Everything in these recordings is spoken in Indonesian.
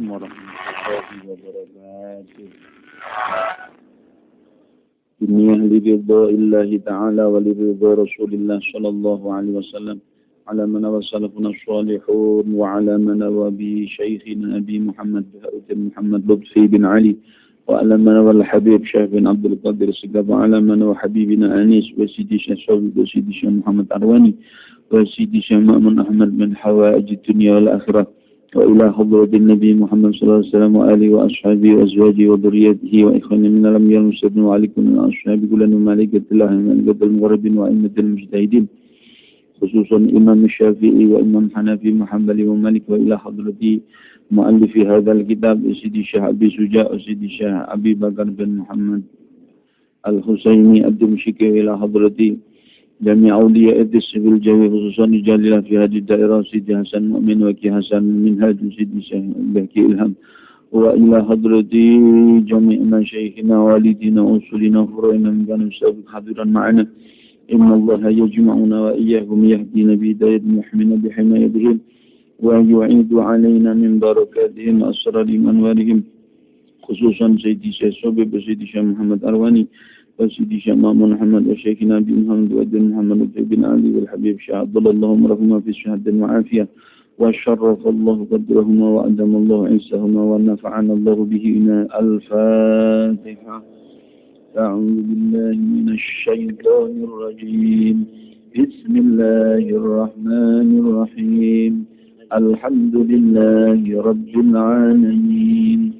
عليكم ورحمة الله وبركاته. إني أهل رضا الله تعالى ولرضا رسول الله صلى الله عليه وسلم على من وسلفنا الصالحون وعلى من وبي شيخنا أبي محمد بهرة محمد لطفي بن علي وعلى من والحبيب شيخ بن عبد القادر السقاف وعلى من وحبيبنا أنيس وسيدي شيخ صوبي وسيدي شيخ محمد أرواني وسيدي شيخ مأمن أحمد من حوائج الدنيا والآخرة. وإلى حضرة النبي محمد صلى الله عليه وسلم وآله وأصحابه وأزواجه وذريته وإخوانه من الأنبياء المسلمين وعليكم من أصحابه كل ملائكة الله ملائكة المغربين وأئمة المجتهدين خصوصا إمام الشافعي وإمام حنفي محمد ومالك وإلى حضرة مؤلف هذا الكتاب سيدي الشيخ أبي سجاء وسيدي الشيخ أبي بكر بن محمد الحسيني الدمشقي إلى حضرة جميع أولياء الدس في الجو خصوصا رجال في هذه الدائرة سيدي حسن مؤمن وكي حسن من هذا سيدي بهكي إلهام وإلى حضرة جميع مشايخنا والدينا وأصولنا وفرعنا من سابق حضورا معنا. إن الله يجمعنا وإياهم يهدينا بهداية محمنا بحمايتهم ويعيد علينا من بركاتهم أسرارهم أنوارهم خصوصا سيدي شيخ صبي وسيدي شيخ محمد أرواني. وسيدي شيخ مامون محمد وشيخنا بن محمد وأدن محمد بن علي والحبيب شيخ عبد الله اللهم رحمه في شهادة وعافية وشرف الله قدرهما وأدم الله عيسهما ونفعنا الله بهما الفاتحة. أعوذ بالله من الشيطان الرجيم. بسم الله الرحمن الرحيم. الحمد لله رب العالمين.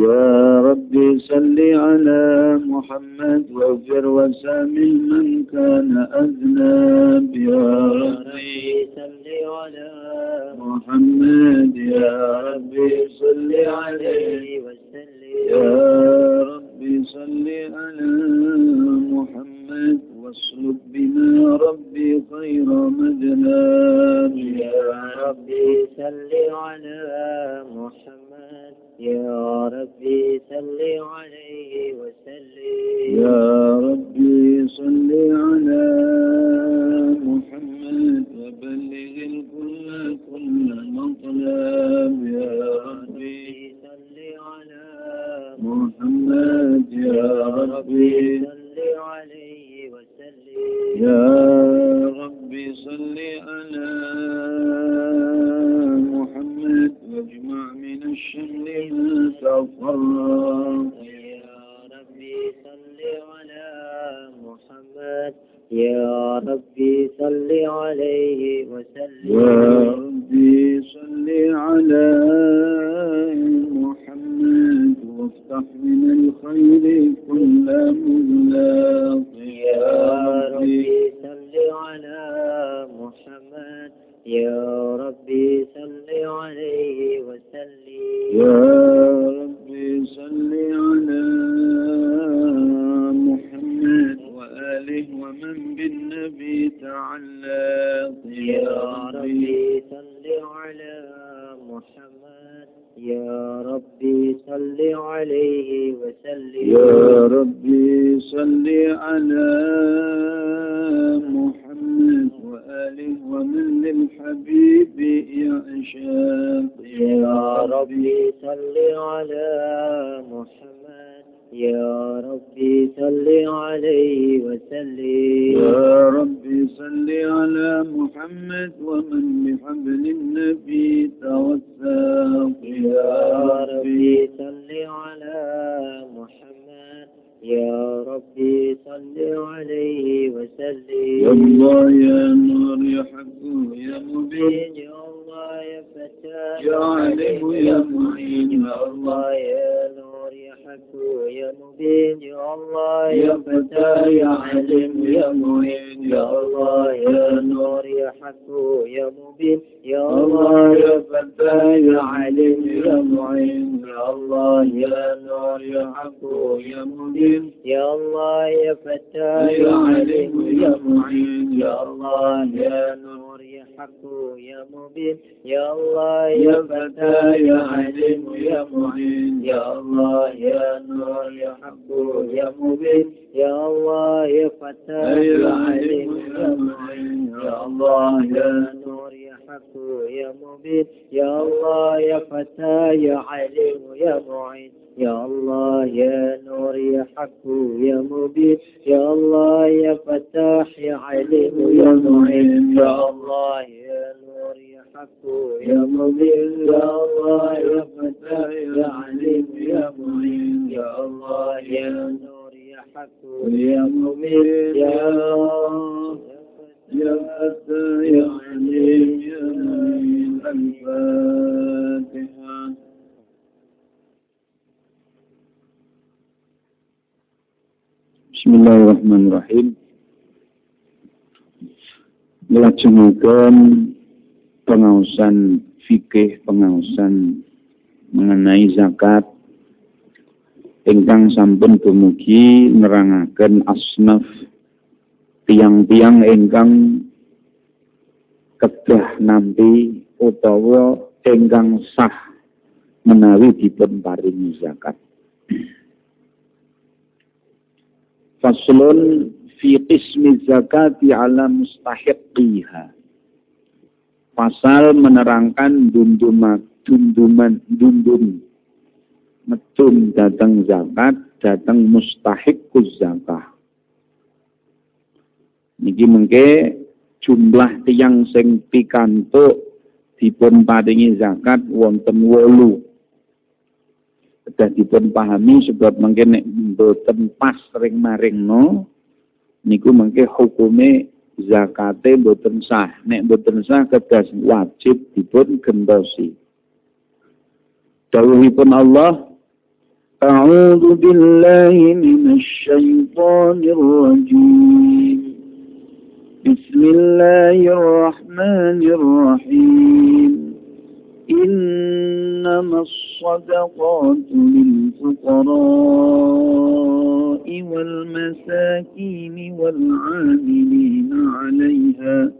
يا ربي صل على محمد واغفر وسامح من كان أذنب يا ربي صل على محمد يا ربي صل عليه. وسلم يا ربي صل على محمد واسلك بنا ربي خير مذهب يا ربي صل على محمد. يا ربي صل عليه وسلم. يا ربي صل على محمد وبلغ الكل كل مطلب. يا ربي صل على محمد. يا ربي صل عليه وسلم. يا ربي صل على محمد واجمع من الشمل تفرق يا ربي صل على محمد. يا ربي صل عليه وسلم. يا ربي صل على محمد. وافتح من الخير كل مغلاق يا ربي صل على محمد. يا ربي صل عليه وسلم. يا ربي صل على محمد وآله ومن بالنبي تعلق. يا ربي صل على محمد يا ربي صل عليه وسلم. يا ربي صل على محمد وآله ومن للحبيب يعشاق يا ربي صل على محمد. يا ربي صل عليه وسلم. يا ربي صل على محمد ومن بحبل nerangaken asnaf tiang-tiang ingkang kedah nampi utawa ingkang sah menawi dipun zakat. Faslun fi qismi zakati ala mustahiqiha. Pasal menerangkan dunduman dunduman dundun metun datang zakat datang mustahiquz zakah. Niki mengke jumlah tiang sing pikantuk dipun paringi zakat wonten wolu. Sudah dipun pahami sebab mungkin nek mboten pas sering no niku mungkin hukume zakate mboten sah. Nek mboten sah kedas wajib dipun gentosi. Dawuhipun Allah أعوذ بالله من الشيطان الرجيم. بسم الله الرحمن الرحيم. إنما الصدقات للفقراء والمساكين والعاملين عليها.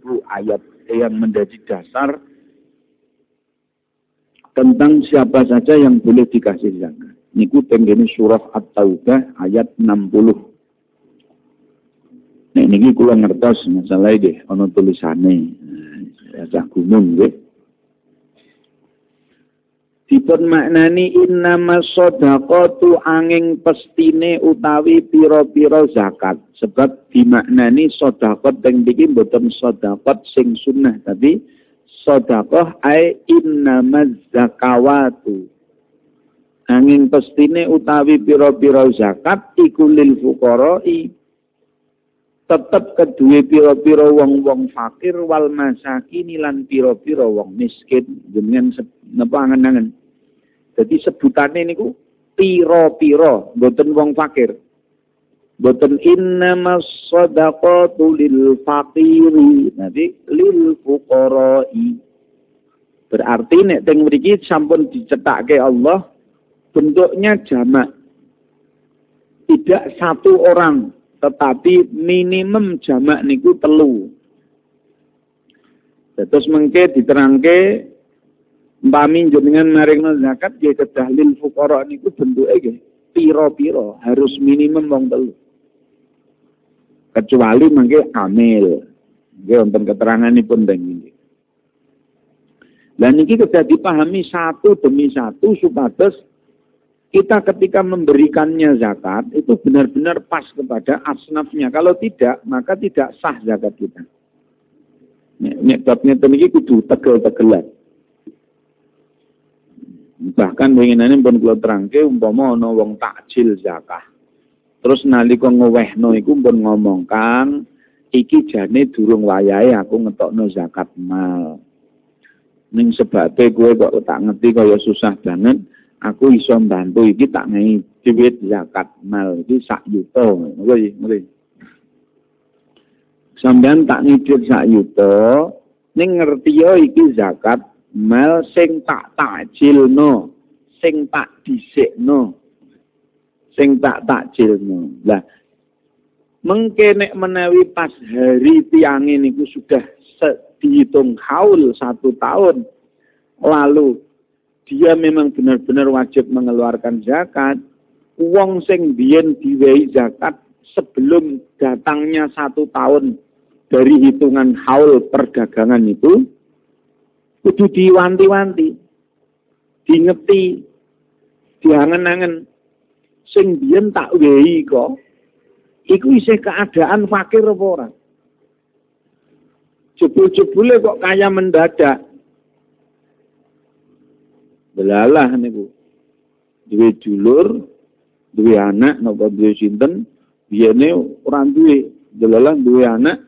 Niku ayat yang menjadi dasar tentang siapa saja yang boleh dikasih zakat. Niku tenggene surah At-Taubah ayat 60. Nek niki kula ngertos masalah deh ana tulisane. Rasa gunung nggih. Dipun maknani innama sadaqatu angin pestine utawi pira-pira zakat. Sebab dimaknani sedekah teng iki mboten sedekah sing sunnah tapi sedekah ai innama zakawatu. Angin pestine utawi pira-pira zakat iku lil fuqara'i tetep kedua piro-piro wong-wong fakir wal masakin lan piro-piro wong miskin jenengan napa angen-angen. Jadi sebutane niku piro-piro mboten wong fakir. Mboten innamas shadaqatu lil fakiri. Nanti lil fuqara'i. Berarti nek teng mriki sampun dicetakke Allah bentuknya jamak. Tidak satu orang tetapi minimum jamak niku telu. Terus mengke diterangke Mpami jenengan maringno zakat nggih kedah lil fuqara niku bentuke nggih pira-pira, harus minimum wong telu. Kecuali mengke amil. Nggih wonten keteranganipun teng iki. Lah niki kedah dipahami satu demi satu supados kita ketika memberikannya zakat itu benar-benar pas kepada asnafnya. Kalau tidak, maka tidak sah zakat kita. Nyebabnya ini kudu tegel-tegelan. Bahkan pengenane pun kula terangke umpama ana wong takjil zakah. Terus nalika ngowehno iku pun ngomong, "Kang, iki jane durung wayahe aku ngetokno zakat mal. Ning sebabe kowe kok tak ngerti kaya susah banget, aku iso bantu iki tak ngai duit zakat mal iki sak yuta ngono ngerti. Sampeyan tak ngidit sak yuta, ning ngerti yo iki zakat mal sing tak takjilno, sing tak dhisikno. Sing tak takjilno. Lah mengke nek menawi pas hari tiang niku sudah dihitung haul satu tahun lalu dia memang benar-benar wajib mengeluarkan zakat uang sing biyen diwehi zakat sebelum datangnya satu tahun dari hitungan haul perdagangan itu kudu diwanti-wanti diingeti diangen-angen sing biyen tak wehi kok iku isih keadaan fakir apa ora jebul-jebule kok kaya mendadak. Belalah niku. Duwe dulur, duwe anak napa duwe sinten, biyene ora duwe. Belalah duwe anak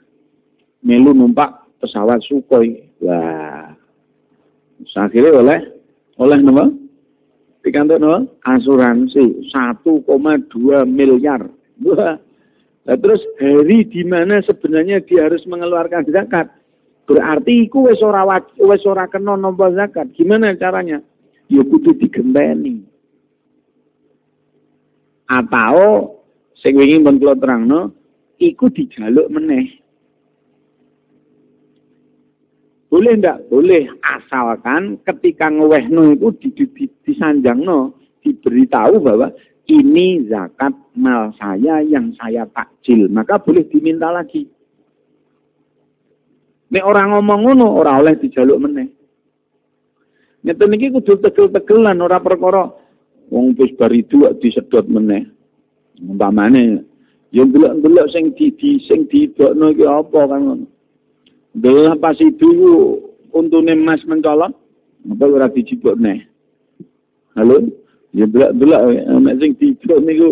melu numpak pesawat Sukhoi. Wah. Akhirnya oleh oleh napa? Pikantuk napa? Asuransi 1,2 miliar. Nah, terus hari di mana sebenarnya dia harus mengeluarkan zakat? Berarti iku wis ora wis ora kena nampa zakat. Gimana caranya? Ya kudu digenteni. Atau sing wingi pun kula terangno, iku dijaluk meneh. Boleh ndak? Boleh. Asalkan ketika ngewehno itu di, di, di, disanjangno, diberitahu bahwa ini zakat mal saya yang saya takjil. Maka boleh diminta lagi. Nek orang ngomong ngono ora oleh dijaluk meneh. Ngeten iki kudu tegel-tegelan ora perkara wong wis itu disedot meneh. Umpamane ya delok-delok sing di, di sing didokno iki apa kan ngono. Delok pas itu untune Mas mencolot apa ora dijibok neh. Halo? Ya delok-delok nek sing didok niku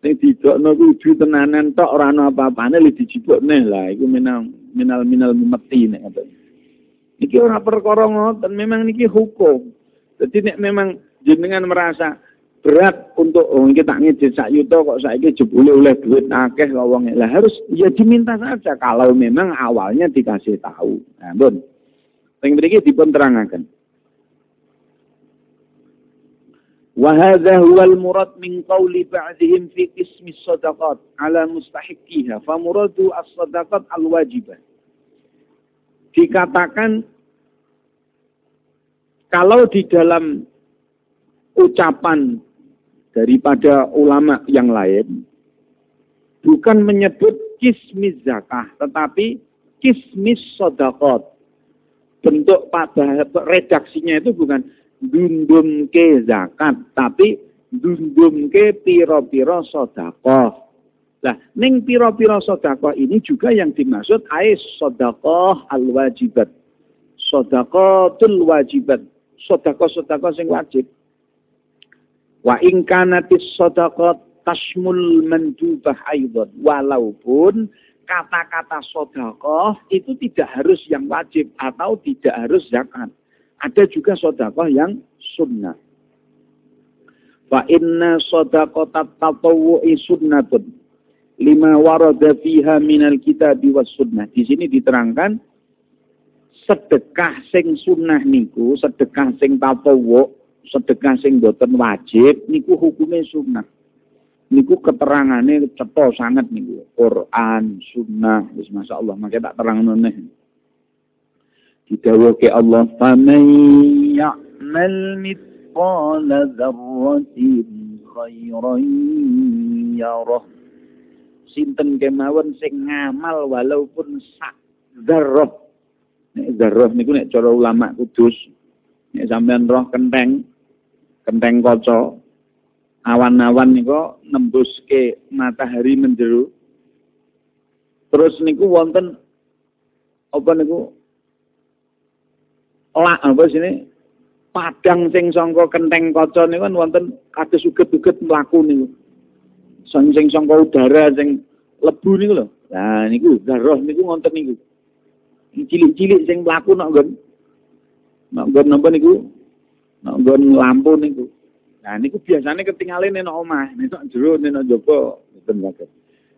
sing didokno kuwi tenanan tok ora ana apa-apane li dijibok neh lah iku menang minal minal mati nek ngoten. Niki ora perkara ngoten, memang niki hukum. Jadi nek memang jenengan merasa berat untuk oh, kita ngidit sak yuto kok saiki jebule oleh duit akeh kok wong lah harus ya diminta saja kalau memang awalnya dikasih tahu. Nah, pun. Sing mriki dipun terangaken. Wa hadza huwa al-murad min qawli ba'dihim fi qismi sadaqat ala mustahiqiha fa muradu as-sadaqat al-wajibah. Dikatakan kalau di dalam ucapan daripada ulama yang lain bukan menyebut kismis zakah tetapi kismis sodakot bentuk pada redaksinya itu bukan dundum ke zakat tapi dundum ke piro-piro sodakoh Nah, ning piro-piro sodakoh ini juga yang dimaksud ais sodakoh al-wajibat. tul wajibat. Sodakoh-sodakoh sing wajib. Wa ingkanatis sodakoh tasmul mendubah aidon. Walaupun kata-kata sodakoh itu tidak harus yang wajib atau tidak harus zakat. Ada juga sodakoh yang sunnah. Fa inna sodakoh tatawu'i sunnatun lima warada fiha minal kitab was sunnah. Di sini diterangkan sedekah sing sunnah niku, sedekah sing tatawu, sedekah sing boten wajib niku hukumnya sunnah. Niku keterangannya cetha sangat niku. Quran, sunnah, wis masyaallah, maka tak terang neh. Didawuhke Allah, "Faman ya'mal mithqala dzarratin khairan yarah." sinten kemawon sing ngamal walaupun sak zarrah. Nek zarrah niku nek cara ulama kudus nek sampean roh kenteng kenteng kaca awan-awan niku nembuske matahari menjeru. Terus niku wonten apa niku lak apa sini padang sing sangka kenteng kaca niku wonten kados uget-uget mlaku niku. sing sing sangka udara sing lebu niku lho, Nah niku darah niku ngonten niku. Cilik-cilik sing mlaku nok nggon nok nggon napa niku? Nggon lampu niku. Nah niku biasanya ketinggalan nek omah, nek jero nek jaba mboten saged.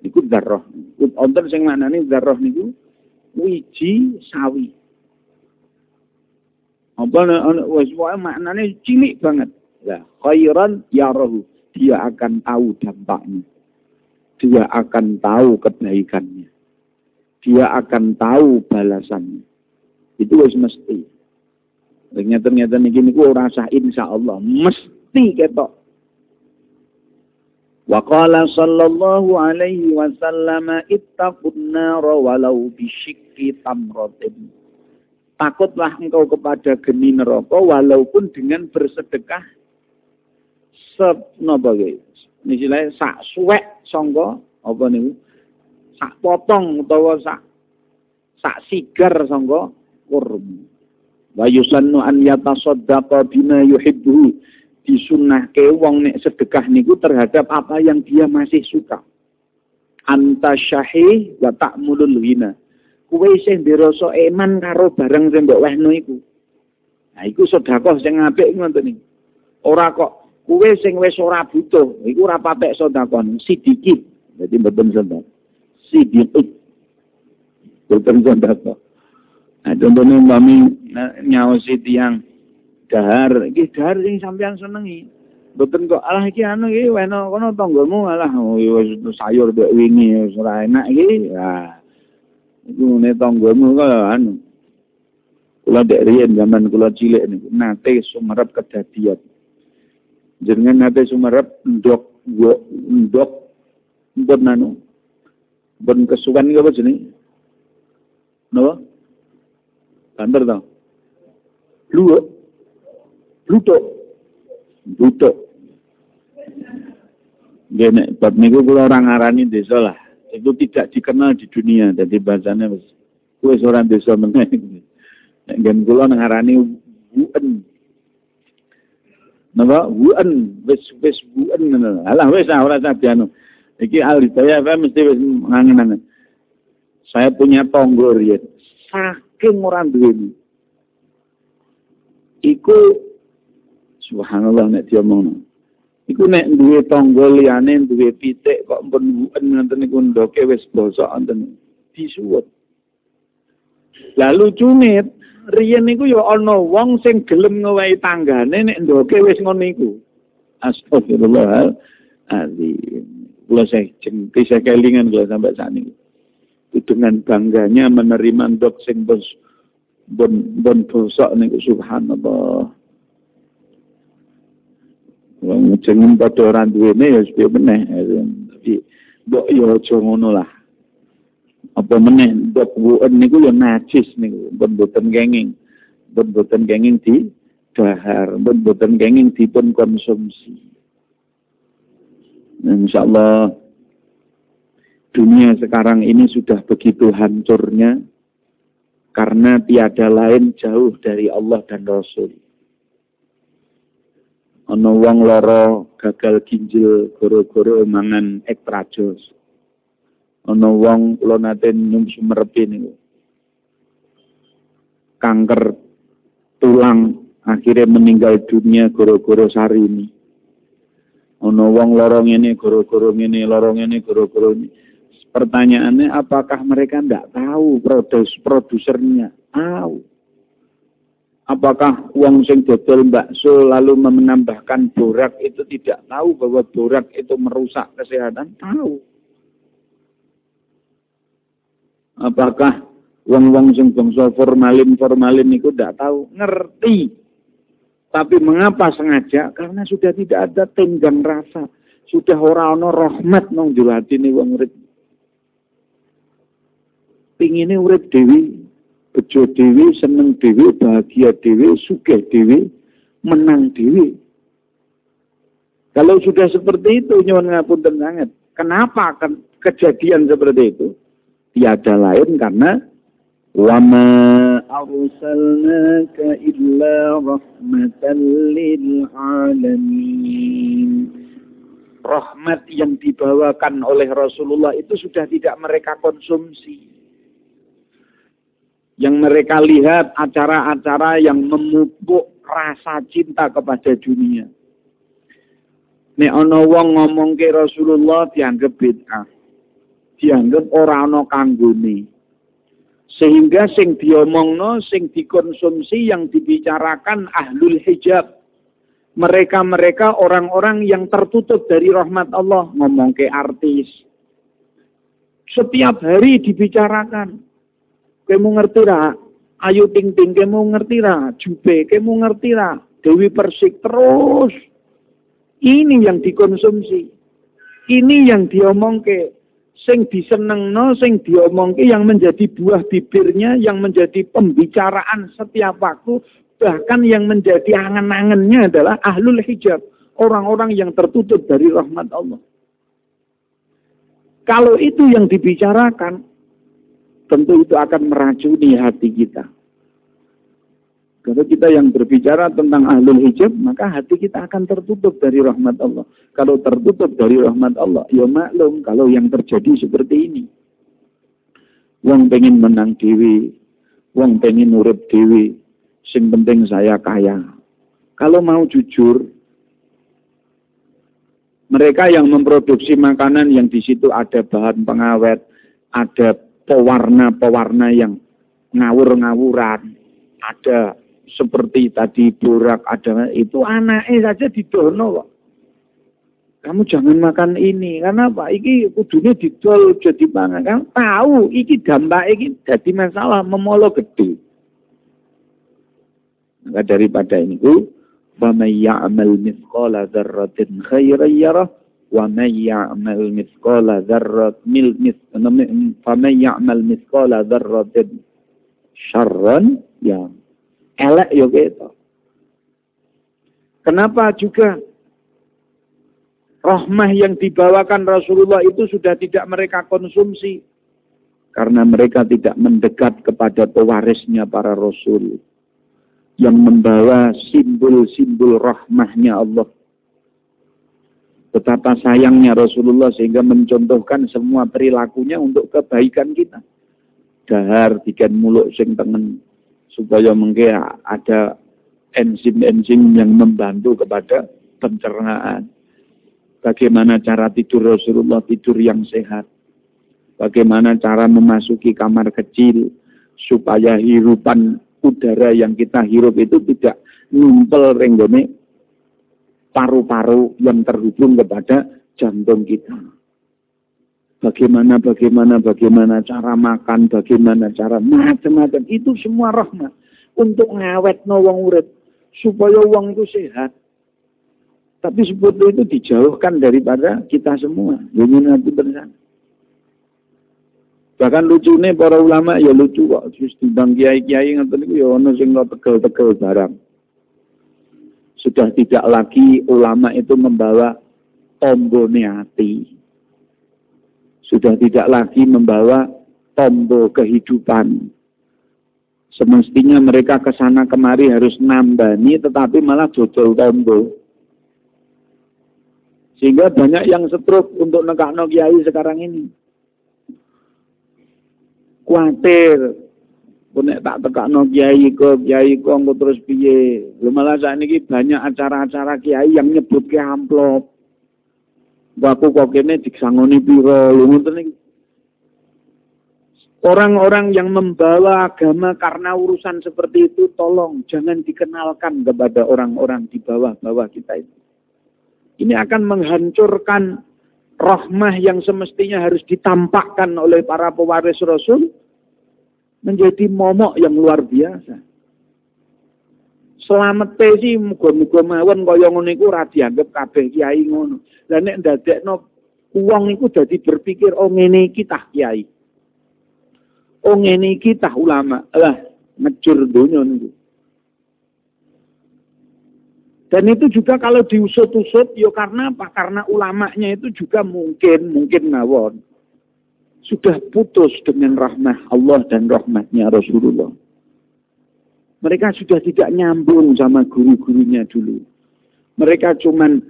Niku darah. Wonten sing maknane darah niku wiji sawi. Apa wis wae maknane cilik banget. Lah, khairan yarahu. Dia akan tahu dampaknya. Dia akan tahu kebaikannya. Dia akan tahu balasannya. Itu wis mesti. Ternyata-ternyata niki niku ora sah insyaallah mesti ketok. Wa qala sallallahu alaihi wasallam ittaqun nar walau bisyikki tamratin. Takutlah engkau kepada geni neraka walaupun dengan bersedekah sep napa iki. Istilahnya sak suwek sangka apa niku? Sak potong utawa sak sak sigar sangka kurma. Wa yusannu an yatasaddaqa bima yuhibbu disunnahke wong nek sedekah niku terhadap apa yang dia masih suka. Anta syahih wa ta'mulul ghina kowe sing dirasa eman karo barang sing mbok wehno iku. Nah iku sedekah sing apik ngoten iki. Ora kok kowe sing wis ora butuh, iku ora patek sedekah, sidikit. Jadi mboten sedekah. Sidikit. Mboten sedekah. Nah, contohnya kami nyaosi tiang dahar, iki dahar sing sampean senengi. Mboten kok alah iki anu iki weno kono tanggamu alah oh, wis sayur dek wingi wis ora enak iki. Nah, Iku ne tanggamu kok anu. Kula dek riyen zaman kula cilik niku nate sumerep kedadian. Jenengan nate sumerep ndok ndok mbon nanu. Mbon kesukan iki apa jenenge? Napa? Banter to. Luwuk. Lutuk. Lutuk. Nggih nek bab niku kula ora ngarani desa lah. Itu tidak dikenal di dunia. Jadi bahasanya wis orang desa meneh. Nek gen kula ngarani wuen napa? Wuen wis wis wuen alah wis ora usah dianu iki al hidayah mesti wis ngangen saya punya tonggo riyen saking ora duwe iku subhanallah nek diomongno Iku nek duwe tangga liyane duwe pitik kok mpun ngoten niku ndoke wis bosok wonten disuwut. Lah lucune riyen niku ya ana wong sing gelem ngowahi tanggane nek ndoke wis ngono iku. Astagfirullah. Azim. Kula saya cengki saya kelingan kula sampai saat ini. Dengan bangganya menerima ndok sing bos bon bon bosok niku subhanallah. Wong jeneng padha ora duwene ya piye meneh. Tapi mbok ya aja ngono lah. Apa meneh mbok wuen niku ya najis niku, mboten kenging. Mboten kenging di dahar, mboten kenging dipun konsumsi. Nah, Insya Allah dunia sekarang ini sudah begitu hancurnya karena tiada lain jauh dari Allah dan Rasul. Ana wong lara gagal ginjal gara-gara mangan ektrajos ana wong kula nate nyum sumerepe niku. Kanker tulang akhirnya meninggal dunia gara-gara sari ini. Ana wong lara ngene gara-gara ngene lara ngene gara-gara ini pertanyaannya apakah mereka tidak tahu produs produsernya tahu Apakah uang sing dodol bakso lalu menambahkan borak itu tidak tahu bahwa borak itu merusak kesehatan? Tahu. Apakah uang-uang sing bangsa formalin formalin itu tidak tahu? Ngerti. Tapi mengapa sengaja? Karena sudah tidak ada tenggang rasa. Sudah orang ono rahmat nong ini wong urip. Pingine urip dewi bejo dewi, seneng dewi, bahagia dewi, sugih dewi, menang dewi. Kalau sudah seperti itu, nyuwun ngapunten sangat. Kenapa kejadian seperti itu? Tiada lain karena wama arsalnaka illa rahmatan lil alamin. rahmat yang dibawakan oleh Rasulullah itu sudah tidak mereka konsumsi. Yang mereka lihat acara-acara yang memupuk rasa cinta kepada dunia. Nek ana wong ngomong ke Rasulullah dianggap bid'ah. Dianggap ora ana kanggone. Sehingga sing diomongno, sing dikonsumsi yang dibicarakan ahlul hijab. Mereka-mereka orang-orang yang tertutup dari rahmat Allah. Ngomong ke artis. Setiap hari dibicarakan. Kamu ngerti ra? Ayu Ting Ting, kamu ngerti ra? Jube, kamu ngerti ra? Dewi Persik terus. Ini yang dikonsumsi. Ini yang diomong ke sing disenengno, sing diomongke yang menjadi buah bibirnya, yang menjadi pembicaraan setiap waktu, bahkan yang menjadi angan-angannya adalah ahlul hijab, orang-orang yang tertutup dari rahmat Allah. Kalau itu yang dibicarakan, tentu itu akan meracuni hati kita. Kalau kita yang berbicara tentang ahlul hijab, maka hati kita akan tertutup dari rahmat Allah. Kalau tertutup dari rahmat Allah, ya maklum kalau yang terjadi seperti ini. Wong pengen menang dewi, wong pengen nurut dewi, sing penting saya kaya. Kalau mau jujur, mereka yang memproduksi makanan yang di situ ada bahan pengawet, ada pewarna-pewarna yang ngawur-ngawuran. Ada seperti tadi borak ada itu anaknya saja didono kok. Kamu jangan makan ini karena apa? Iki kudunya didol jadi pangan. Kamu tahu iki dampak iki jadi masalah memolo gede. Maka daripada ini, bama may ya'mal mithqala dzarratin khairan yarah Ya, ya gitu. Kenapa juga rahmah yang dibawakan Rasulullah itu sudah tidak mereka konsumsi karena mereka tidak mendekat kepada pewarisnya para rasul yang membawa simbol-simbol rahmahnya Allah Betapa sayangnya Rasulullah sehingga mencontohkan semua perilakunya untuk kebaikan kita. Dahar dikan muluk sing tengen supaya mungkin ada enzim-enzim yang membantu kepada pencernaan. Bagaimana cara tidur Rasulullah tidur yang sehat. Bagaimana cara memasuki kamar kecil supaya hirupan udara yang kita hirup itu tidak ngumpel renggone paru-paru yang terhubung kepada jantung kita. Bagaimana, bagaimana, bagaimana cara makan, bagaimana cara macam-macam. Itu semua rahmat. Untuk ngawet no wong. Supaya wong itu sehat. Tapi sebetulnya itu dijauhkan daripada kita semua. Ingin hati bersama. Bahkan lucunya para ulama ya lucu kok. Terus timbang kiai-kiai niku ya ono sing tegel-tegel barang. Sudah tidak lagi ulama itu membawa tombone hati sudah tidak lagi membawa tombol kehidupan. Semestinya mereka ke sana kemari harus nambani tetapi malah dodol tombol. Sehingga banyak yang setruk untuk nekakno kiai sekarang ini. Kuatir punek tak tekakno kiai kok kiai kok terus piye. Malah saat ini banyak acara-acara kiai yang nyebut ke amplop. Waku kok kene disangoni piro Orang-orang yang membawa agama karena urusan seperti itu tolong jangan dikenalkan kepada orang-orang di bawah-bawah kita itu. Ini akan menghancurkan rahmah yang semestinya harus ditampakkan oleh para pewaris Rasul menjadi momok yang luar biasa. Selamat sih muga-muga mawon kaya ngono iku ora dianggep kabeh kiai ngono. Lah nek ndadekno wong iku dadi berpikir oh ngene iki tah kiai. Oh ngene iki tah ulama. Lah ngejur donya niku. Dan itu juga kalau diusut-usut, ya karena apa? Karena ulamanya itu juga mungkin, mungkin mawon. Sudah putus dengan rahmah Allah dan rahmatnya Rasulullah. Mereka sudah tidak nyambung sama guru-gurunya dulu. Mereka cuman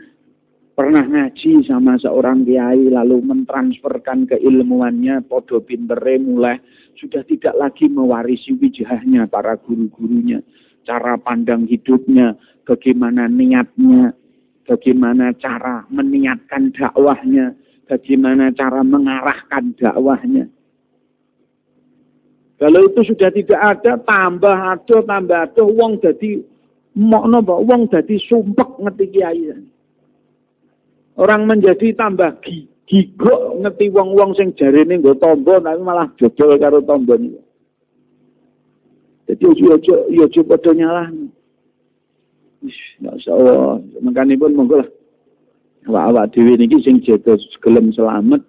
pernah ngaji sama seorang kiai lalu mentransferkan keilmuannya podo pintere mulai sudah tidak lagi mewarisi wijahnya para guru-gurunya cara pandang hidupnya bagaimana niatnya bagaimana cara meniatkan dakwahnya bagaimana cara mengarahkan dakwahnya kalau itu sudah tidak ada tambah ada tambah ada wong jadi mokno wong jadi sumpek ngerti kiai Orang menjadi tambah gigok ngerti wong-wong sing jarene nggo tombo tapi malah jodol karo tombo niku. Jadi ojo ojo yo ojo padha nyalahno. Wis, masyaallah. Makane pun monggo lah. Awak-awak dhewe niki sing jaga gelem selamat.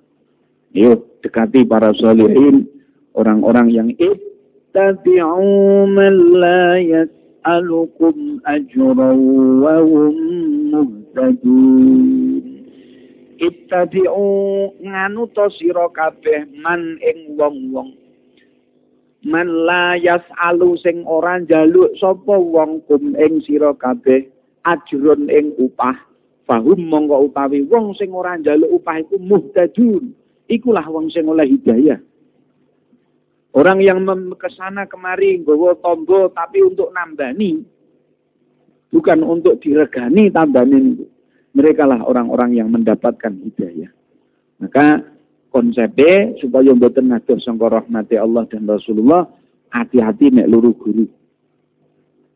Yo dekati para solihin, orang-orang yang ittabi'u man la yas'alukum ajran wa hum muhtadun. ittabi'u nganu to sira kabeh man ing wong-wong man la yas'alu sing ora njaluk sapa wong kum ing sira kabeh ajrun ing upah fahum mongko utawi wong sing ora njaluk upah iku muhtadun ikulah wong sing oleh hidayah Orang yang ke sana kemari nggawa tombo tapi untuk nambani bukan untuk diregani tambani itu mereka lah orang-orang yang mendapatkan hidayah. Maka konsepnya supaya mboten ngatur sangka rahmati Allah dan Rasulullah, hati-hati nek luru guru.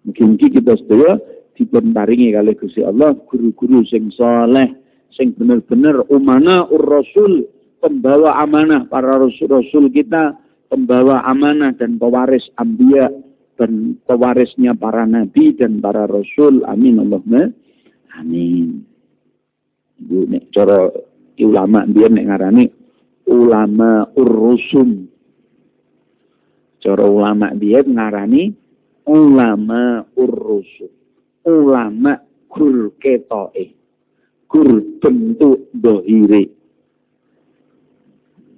Mungkin kita sedaya dipun paringi kali Gusti Allah guru-guru sing soleh, sing bener-bener umana ur rasul, pembawa amanah para rasul-rasul kita, pembawa amanah dan pewaris ambia dan pewarisnya para nabi dan para rasul. Amin Allahumma. Amin. Iku nek cara ulama biyen nek ngarani ulama urusum. Cara ulama biyen ngarani ulama urusum. Ulama gur ketoke. Gur bentuk dohire.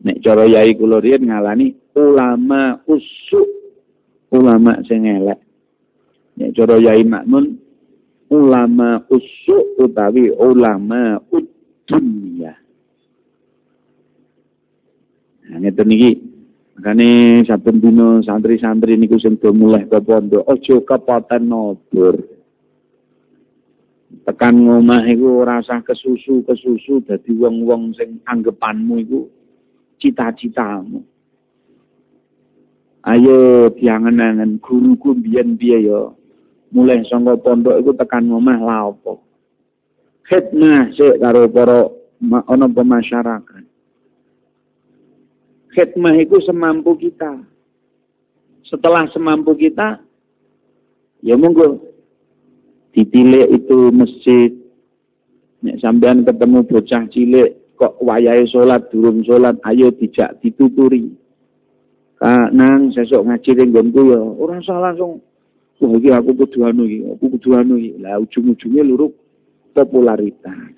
Nek cara yai kula ngalani ulama usuk. Ulama sing elek. Nek cara yai makmun ulama usuk utawi ulama dunia. Nah, ngeten niki. Makane saben dina santri-santri niku sing do mulih ke pondok aja kepaten nobor. Tekan ngomah iku ora usah kesusu-kesusu dadi wong-wong sing anggepanmu iku cita-citamu. Ayo diangen-angen guruku biyen piye ya? Mulai sangka pondok itu tekan ngomah lah apa? Khidmah sik karo para ana pemasyarakat khidmah itu semampu kita. Setelah semampu kita ya monggo dipilih itu masjid nek sampean ketemu bocah cilik kok wayahe salat durung salat ayo dijak dituturi Kak nang sesuk ngaji ning nggonku ya ora usah langsung Wah, iki aku kudu anu iki, aku kudu anu iki. Lah ujung-ujungnya luruk popularitas.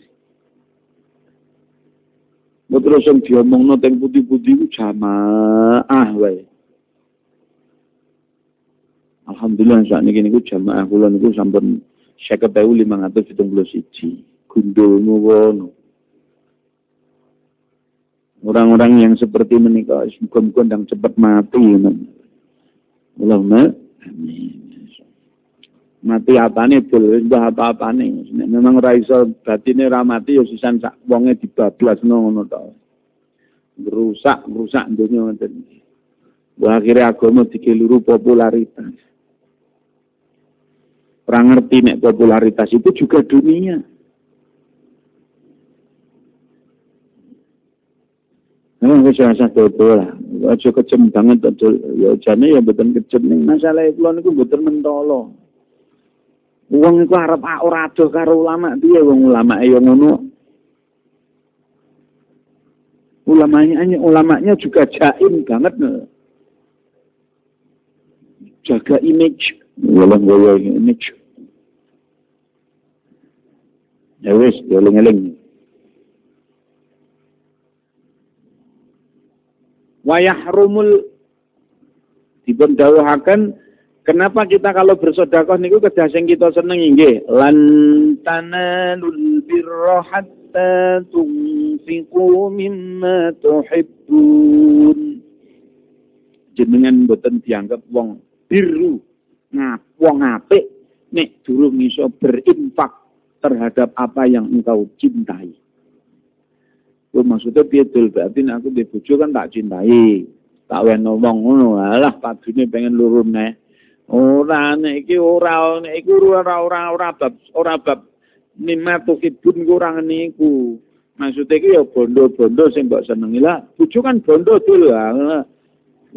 Terus yang diomongno teng putih-putih ku jamaah wae. Alhamdulillah saat ini niku jamaah kula niku sampun 50.571. Gundul ngono. Orang-orang yang seperti menikah, semoga-moga yang cepat mati. Allahumma amin mati apane dul mbah apa-apane nek memang ora iso batine ra mati ya sisan sak wonge dibablasno ngono to rusak rusak dunya ngoten akhirnya agama dikeluru popularitas. Orang ngerti nek popularitas itu juga dunia. Memang bisa rasa dodo lah. Aja kejem banget. Ya jane ya betul kejem ning masalah kula niku mboten mentolo. Wong iku arep ora adoh karo ulama piye wong ulama ya ngono. Ulamanya ulamanya juga jaim banget. Jaga image, gaya image. Ya wis, eling-eling. Wa yahrumul dipun dawuhaken Kenapa kita kalau bersedekah niku kedah sing kita seneng inggih lan tanalul birra hatta tunfiqu mimma tuhibbun. Jenengan mboten dianggap wong biru, ngap wong apik nek durung iso berinfak terhadap apa yang engkau cintai. Oh, maksudnya piye dul berarti aku di bojo kan tak cintai. Tak weno wong ngono. Alah padune pengen lurun nek. Ora nek iki ora nek iku ora ora ora bab ora bab nimatu kibun kurang niku. Maksudnya iki ya bondo-bondo sing mbok senengi lah. Bojo kan bondo dul lah.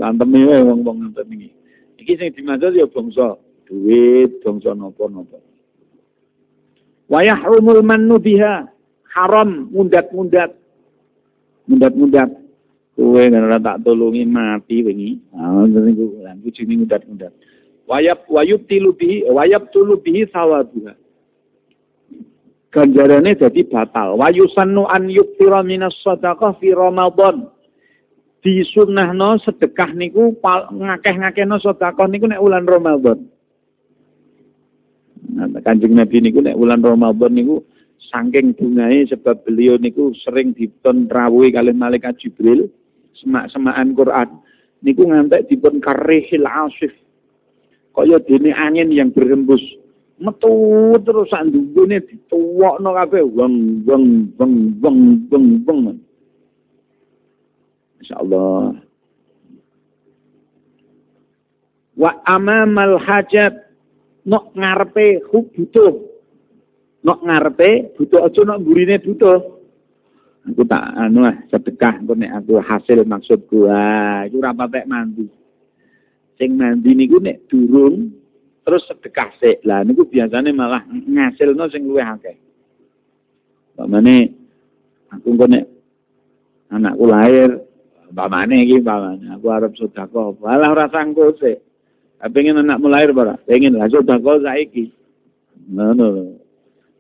Lanteme wae wong-wong ngoten iki. Sing dimaksud ya bangsa duit, bangsa napa-napa. Wa yahrumul mannu biha haram mundat-mundat. Mundat-mundat. Kowe ora tak tulungi mati wingi. Ah niku. Lan kucing mundat-mundat. Wayab wayub tilu bihi wayab tulu bihi sawabuha. Ganjarane jadi batal. Wayusannu an yuktira minas sadaqah fi ramadan disunnahno sedekah niku ngakeh-ngakehno sedekah niku nek wulan Ramadan. Nah, Kanjeng Nabi niku nek wulan Ramadan niku saking bungae sebab beliau niku sering dipun rawuhi kali malaikat Jibril semak-semakan Quran. Niku ngantek dipun karihil asif. Kaya dene angin yang berhembus. Metu terus sak ndungune dituwokno kabeh weng weng weng weng weng weng insyaallah. Wa amamal hajat nok ngarepe butuh. Nok ngarepe butuh aja nok burine butuh. Aku tak anu lah sedekah engko nek aku hasil maksudku. Ah iku ora patek mandi. Sing mandi niku nek durung terus sedekah sik. Lah niku biasane malah ngasilno sing luwih akeh. Pamane aku engko nek anakku lahir pamane iki pamane aku arep sedekah malah ora sangko sik pengen anakmu lahir ora pengen lah sedekah saiki ngono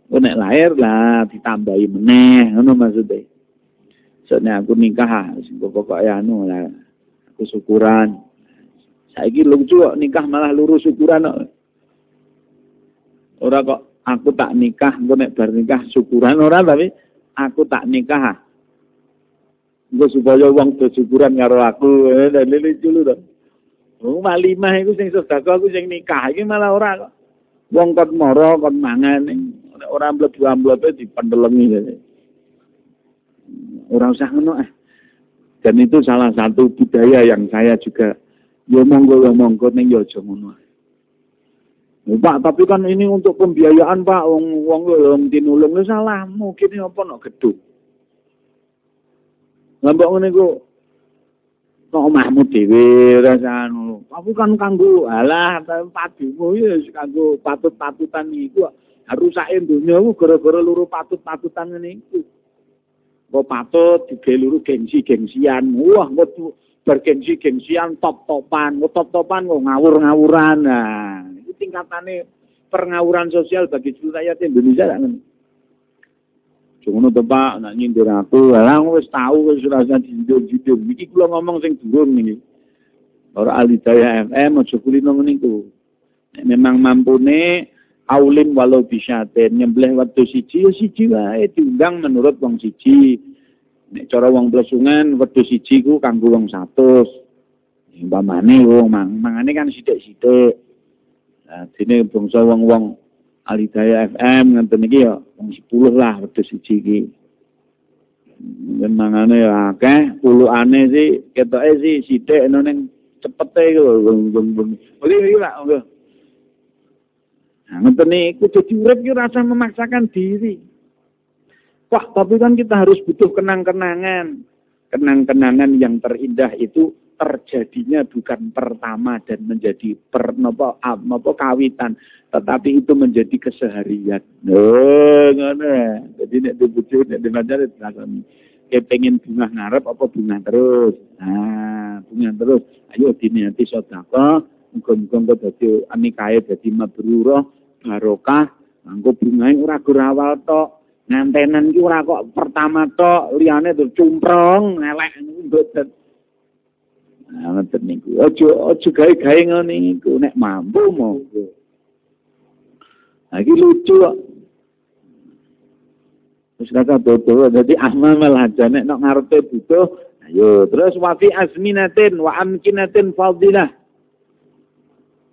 Oh, nek lahir lah ditambahi meneh, ngono maksudnya. Soalnya aku nikah, sing pokok ya anu lah. Aku syukuran. Saiki lucu kok nikah malah lurus syukuran kok. Ora kok aku tak nikah, engko nek bar nikah syukuran ora tapi aku tak nikah. Engko supaya wong do syukuran aku, dan lucu lho. Oh, malimah iku sing sedekah aku sing nikah iki malah ora kok. Wong kon mara kon mangan ora mlebu amplope dipendelengi. Ora usah ngono eh. Dan itu salah satu budaya yang saya juga yo monggo yo monggo ning yo aja ngono. Pak, tapi kan ini untuk pembiayaan Pak, wong wong yo tinulung salah, mungkin apa nok gedung. Lambok ngene ku kok omahmu dhewe ora anu. Tapi kan kanggo alah padumu ya kanggo patut-patutan iku rusake donya ku gara-gara luru patut-patutan ngene iku. Kok patut digeluru gengsi-gengsian. Wah, kok bergengsi-gengsian top-topan, top-topan kok ngawur-ngawuran. Nah, itu tingkatane pengawuran sosial bagi seluruh rakyat Indonesia kan. Cuma to Pak, nak nyindir aku, lah wis tahu wis ora usah disindir-sindir. Iki kula ngomong sing durung ini. Ora ahli daya FM aja kulino ngene iku. memang mampune aulim walau bisyaten nyembelih waktu siji ya siji wae diundang menurut wong siji nek cara wong blesungan waktu siji ku kanggo wong 100 umpamane wong mang mangane kan sithik-sithik nah dene bangsa wong-wong Alidaya FM ngenten iki ya wong 10 lah waktu siji iki dan mangane ya akeh puluhane sih ketoke sih sithik ning cepete lho wong wong. Iki lah Nah, ngoten niku dadi urip ki rasa memaksakan diri. Wah, tapi kan kita harus butuh kenang-kenangan. Kenang-kenangan yang terindah itu terjadinya bukan pertama dan menjadi per nopo nopo kawitan, tetapi itu menjadi keseharian. Oh, ngono. Jadi nek dibujuk nek dimajar dilakoni. Kayak pengen bunga ngarep apa bunga terus. Nah, bunga terus. Ayo diniati sedekah muga-muga dadi anikahe dadi mabrurah barokah nganggo bungae ora gurawal tok ngantenan iki ora kok pertama tok liyane tuh cumprong elek mboten nah ngoten niku. Aja aja gawe-gawe ngene iku nek mampu monggo. Nah iki lucu kok. Wis kata dodo dadi ahmamal haja nek nak ngarepe butuh ayo terus wa fi azminatin wa amkinatin fadilah.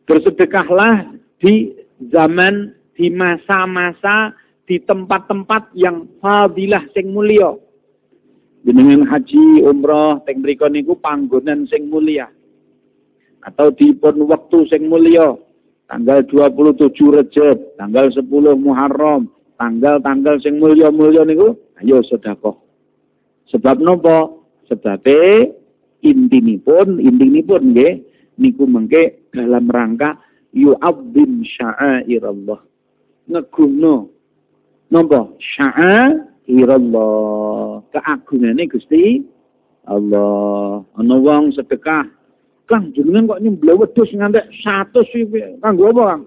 Bersedekahlah di zaman di masa-masa di tempat-tempat yang fadilah sing mulia jenengan haji umroh teng mriku niku panggonan sing mulia atau di pun waktu sing mulia tanggal 27 Rejab, tanggal 10 Muharram, tanggal-tanggal sing mulya-mulya niku ayo sedekah. Sebab napa? Sebabe intinipun, intinipun nggih niku mengke dalam rangka yu'azzim sya'airallah. Ngegumno napa? Sya'airallah. Keagungane Gusti Allah. Ana wong sedekah Kang jenengan kok nyembelih wedhus ngantek 100 iki kanggo apa, Kang?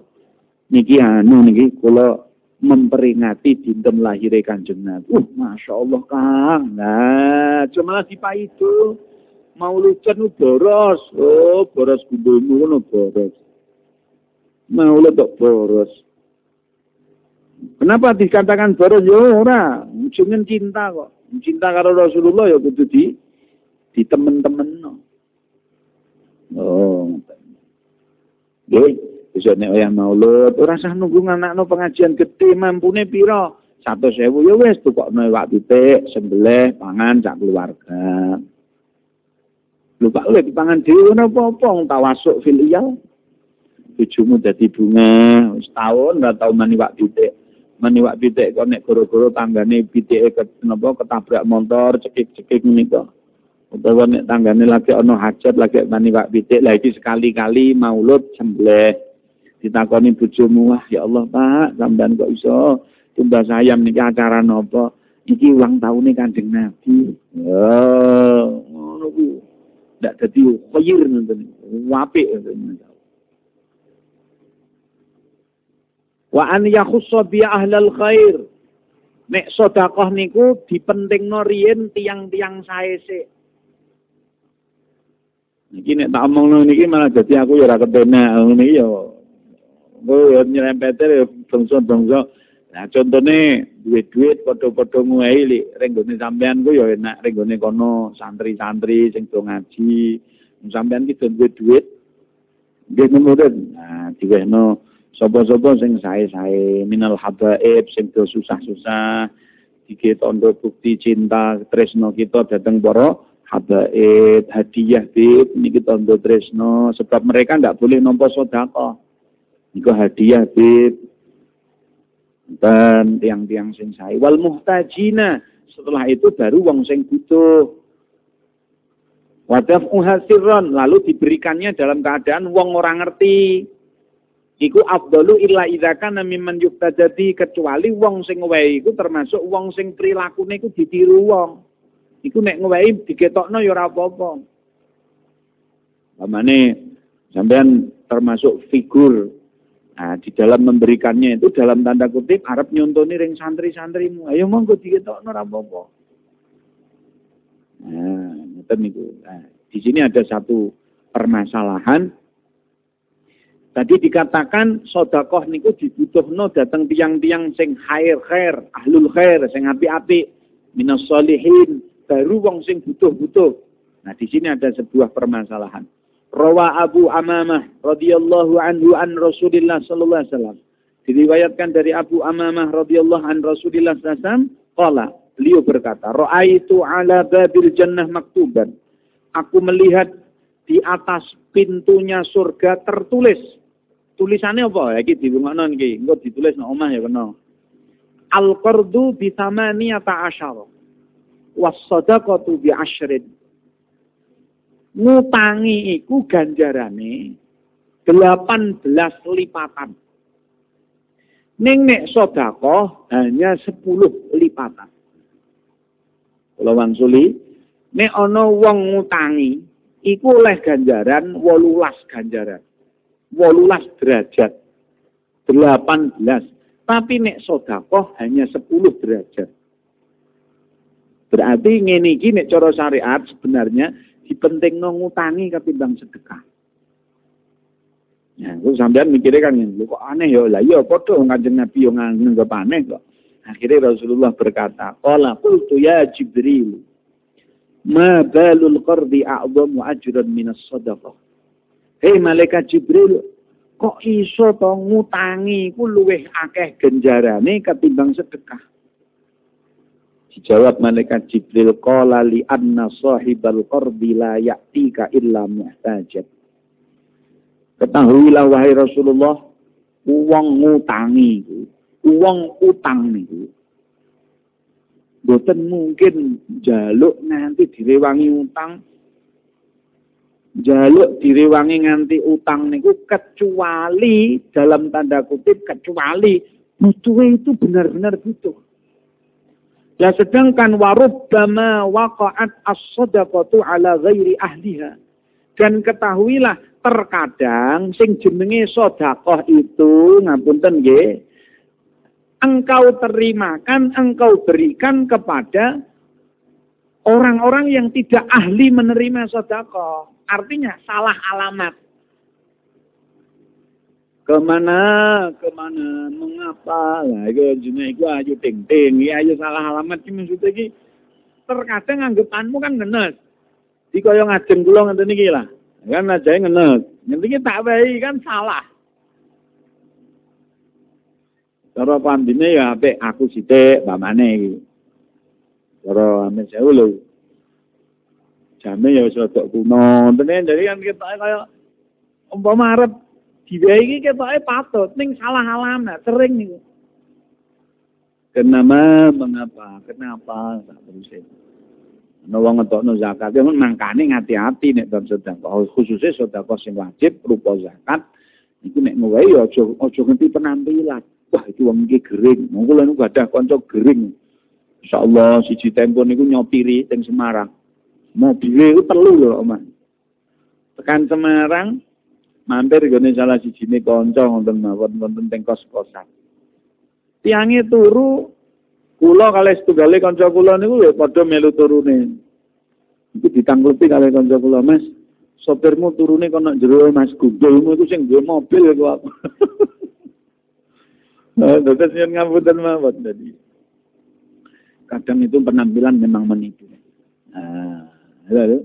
Niki anu niki kula memperingati dinten lahire Kanjeng Nabi. Uh, Masya Allah Kang. Nah, cuma Pak itu mau lucan boros. Oh, boros gundulmu ngono boros. Mau kok boros. Kenapa dikatakan boros? Ya ora, jenengan cinta kok. Cinta karo Rasulullah ya kudu di di temen-temen. Oh. Nggih, besok nek wayah maulud ora usah nunggu anakno pengajian gede mampune pira? 100.000 ya wis tukokno iwak pitik, sembelih, pangan sak keluarga. Lho Pak oleh dipangan dhewe ora apa-apa tawasuk filial. Bojomu dadi bunga, taun ora tau mani wak pitik. Mani wak pitik kok nek goro-goro tanggane pitike napa ketabrak motor, cekik-cekik menika utawa nek tanggane lagi ana hajat lagi mani Pak Pitik lah iki sekali-kali maulud sembelih ditakoni bojomu wah ya Allah Pak sampean kok iso tumbas ayam niki acara napa? Iki ulang tahune Kanjeng Nabi. Ya ngono ku ndak dadi khair ngoten. Apik wa an yakhussa bi ahlal khair nek sedekah niku dipentingno riyen tiang-tiang sae Niki nek tak omongno niki malah dadi aku ya ora kepenak ya. Engko ya nyerempete ya bangsa-bangsa. Nah contone duit-duit padha-padha nguehi li renggone sampean ku ya enak renggone kono santri-santri sing do ngaji. Sampean ki do duit. Nggih kemudian nah diwehno sapa-sapa sing sae-sae minal habaib sing do susah-susah iki tondo bukti cinta tresno kita dateng para habaib, hadiah bib, niki tondo tresno, sebab mereka ndak boleh nompo sodako. Niku hadiah bib, dan tiang-tiang sing sai. Wal muhtajina, setelah itu baru wong sing butuh. Wadaf uhasirron, lalu diberikannya dalam keadaan wong orang ngerti. Iku afdalu illa idzakan mimman jadi kecuali wong sing wae iku termasuk wong sing prilakune iku ditiru wong. Iku nek ngewehi diketokno ya ora apa-apa. Sampean termasuk figur Nah, di dalam memberikannya itu dalam tanda kutip Arab nyontoni ring santri-santrimu. Ayo monggo diketokno ora apa-apa. Nah. Nah, di sini ada satu permasalahan. Tadi dikatakan sodakoh niku dibutuhno datang tiang-tiang sing khair khair, ahlul khair, sing api-api, minas solihin, baru wong sing butuh-butuh. Nah, di sini ada sebuah permasalahan. Rawa Abu Amamah radhiyallahu anhu an Rasulillah sallallahu alaihi wasallam. Diriwayatkan dari Abu Amamah radhiyallahu an Rasulillah sallallahu alaihi wasallam, qala, beliau berkata, "Ra'aitu 'ala babil jannah maktuban." Aku melihat di atas pintunya surga tertulis. Tulisannya apa? Ya iki diwungokno iki. Engko ditulis nang omah ya kena. Al-qardu bi thamaniyata asyara wasadaqatu bi asyrin. Ngutangi iku ganjarane 18 lipatan. Ning nek sedekah hanya 10 lipatan. Kula wangsuli, nek ana wong ngutangi iku oleh ganjaran 18 ganjaran. 18 derajat. 18. Tapi nek sedekah hanya 10 derajat. Berarti ngene iki nek cara syariat sebenarnya dipentingno ngutangi ketimbang sedekah. Ya, kok sampean mikirnya kan lu kok aneh ya. Lah iya padha Kanjeng Nabi yo nganggep aneh kok. Akhirnya Rasulullah berkata, Qala qultu ya Jibril, ma balul qardi a'zamu ajran minas sadaqah. Hei malaikat Jibril, kok iso to ngutangi ku luwih akeh genjarane ketimbang sedekah? Dijawab malaikat Jibril, qala li anna sahibal qardi la ya'tika illa muhtajat. Ketahuilah wahai Rasulullah, uang ngutangi uang utang niku boten mungkin jaluk nanti direwangi utang jaluk direwangi nganti utang niku kecuali dalam tanda kutip kecuali butuh itu benar-benar butuh. Ya sedangkan warubbama waqa'at as-sadaqatu ala ghairi ahliha. Dan ketahuilah terkadang sing jenenge sedekah itu ngapunten nggih engkau terimakan, engkau berikan kepada orang-orang yang tidak ahli menerima sodako. Artinya salah alamat. Ke mana, ke mana, mengapa? Lah, itu jenis itu ayo ting ting, ya ayo salah alamat sih maksudnya ki. Terkadang anggapanmu kan ngenes. Di kaya ngajeng kula ngeten iki lah. Kan aja ngenes. Nanti tak baik kan salah. Cara pandine ya apik aku sithik pamane iki. Cara ame sewu lho. Jame ya wis rada kuno. Tenan dari kan kita kaya umpama arep diwehi iki ketoke patut ning salah alamat sering niku. Kenapa? Mengapa? Kenapa? Tak terusin. Ana wong ngetokno zakat, ya mangkane ngati-ati nek bab sedekah, khususnya sedekah sing wajib rupa zakat. Iku nek ngowae ya aja aja ngerti penampilan. Wah, itu wong iki gering. Wong kula niku gadah kanca gering. Insyaallah siji tempo niku nyopiri teng Semarang. Mobile itu telu lho, Om. Tekan Semarang mampir gone salah sijine kanca wonten mawon wonten teng kos-kosan. Tiange turu kula kalih setunggale kanca kula niku ya padha melu turune. Iku ditangklepi kalih kanca kula, Mas. Sopirmu turune kono jero Mas Gundulmu iku sing duwe mobil kok aku. Nah, Terus yang ngapunten mawon tadi. Kadang itu penampilan memang menipu. Nah, Lah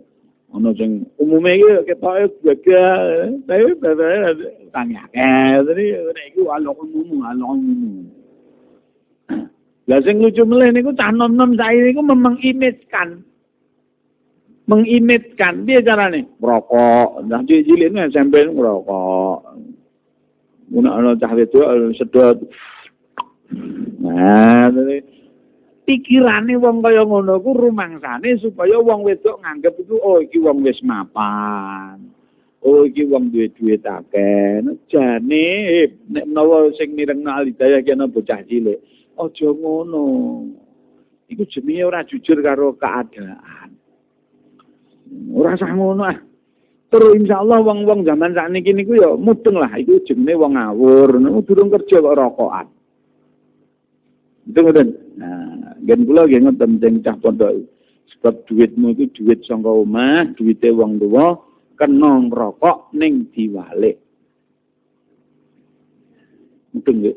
ono sing umume iki ketoke gegah, tapi bebere tangi akeh iki nek iki alok umum, alok umum. Lah sing lucu meleh niku cah nom-nom saiki niku memengimitkan. Mengimitkan piye carane? Rokok, nah cilik-cilik nek SMP ngrokok. Ono ana cah wedok sedot. Nah, pikirane wong kaya ngono ku rumangsane supaya wong wedok nganggep itu oh iki wong wis mapan. Oh iki wong duwe duit akeh. Jane nek menawa sing mirengno alidayah ki ana bocah cilik, aja ngono. Iku jenenge ora jujur karo keadaan. Ora sah ngono ah. Terus insyaallah wong-wong zaman sakniki niku ya mudeng lah iku jenenge wong ngawur, durung kerja kok rokokan. Itu ngoten. Nah, gen kula nggih ngoten teng cah pondok. Sebab duitmu itu duit saka omah, duwite wong tuwa kena ngrokok ning diwalik. Mudeng nggih.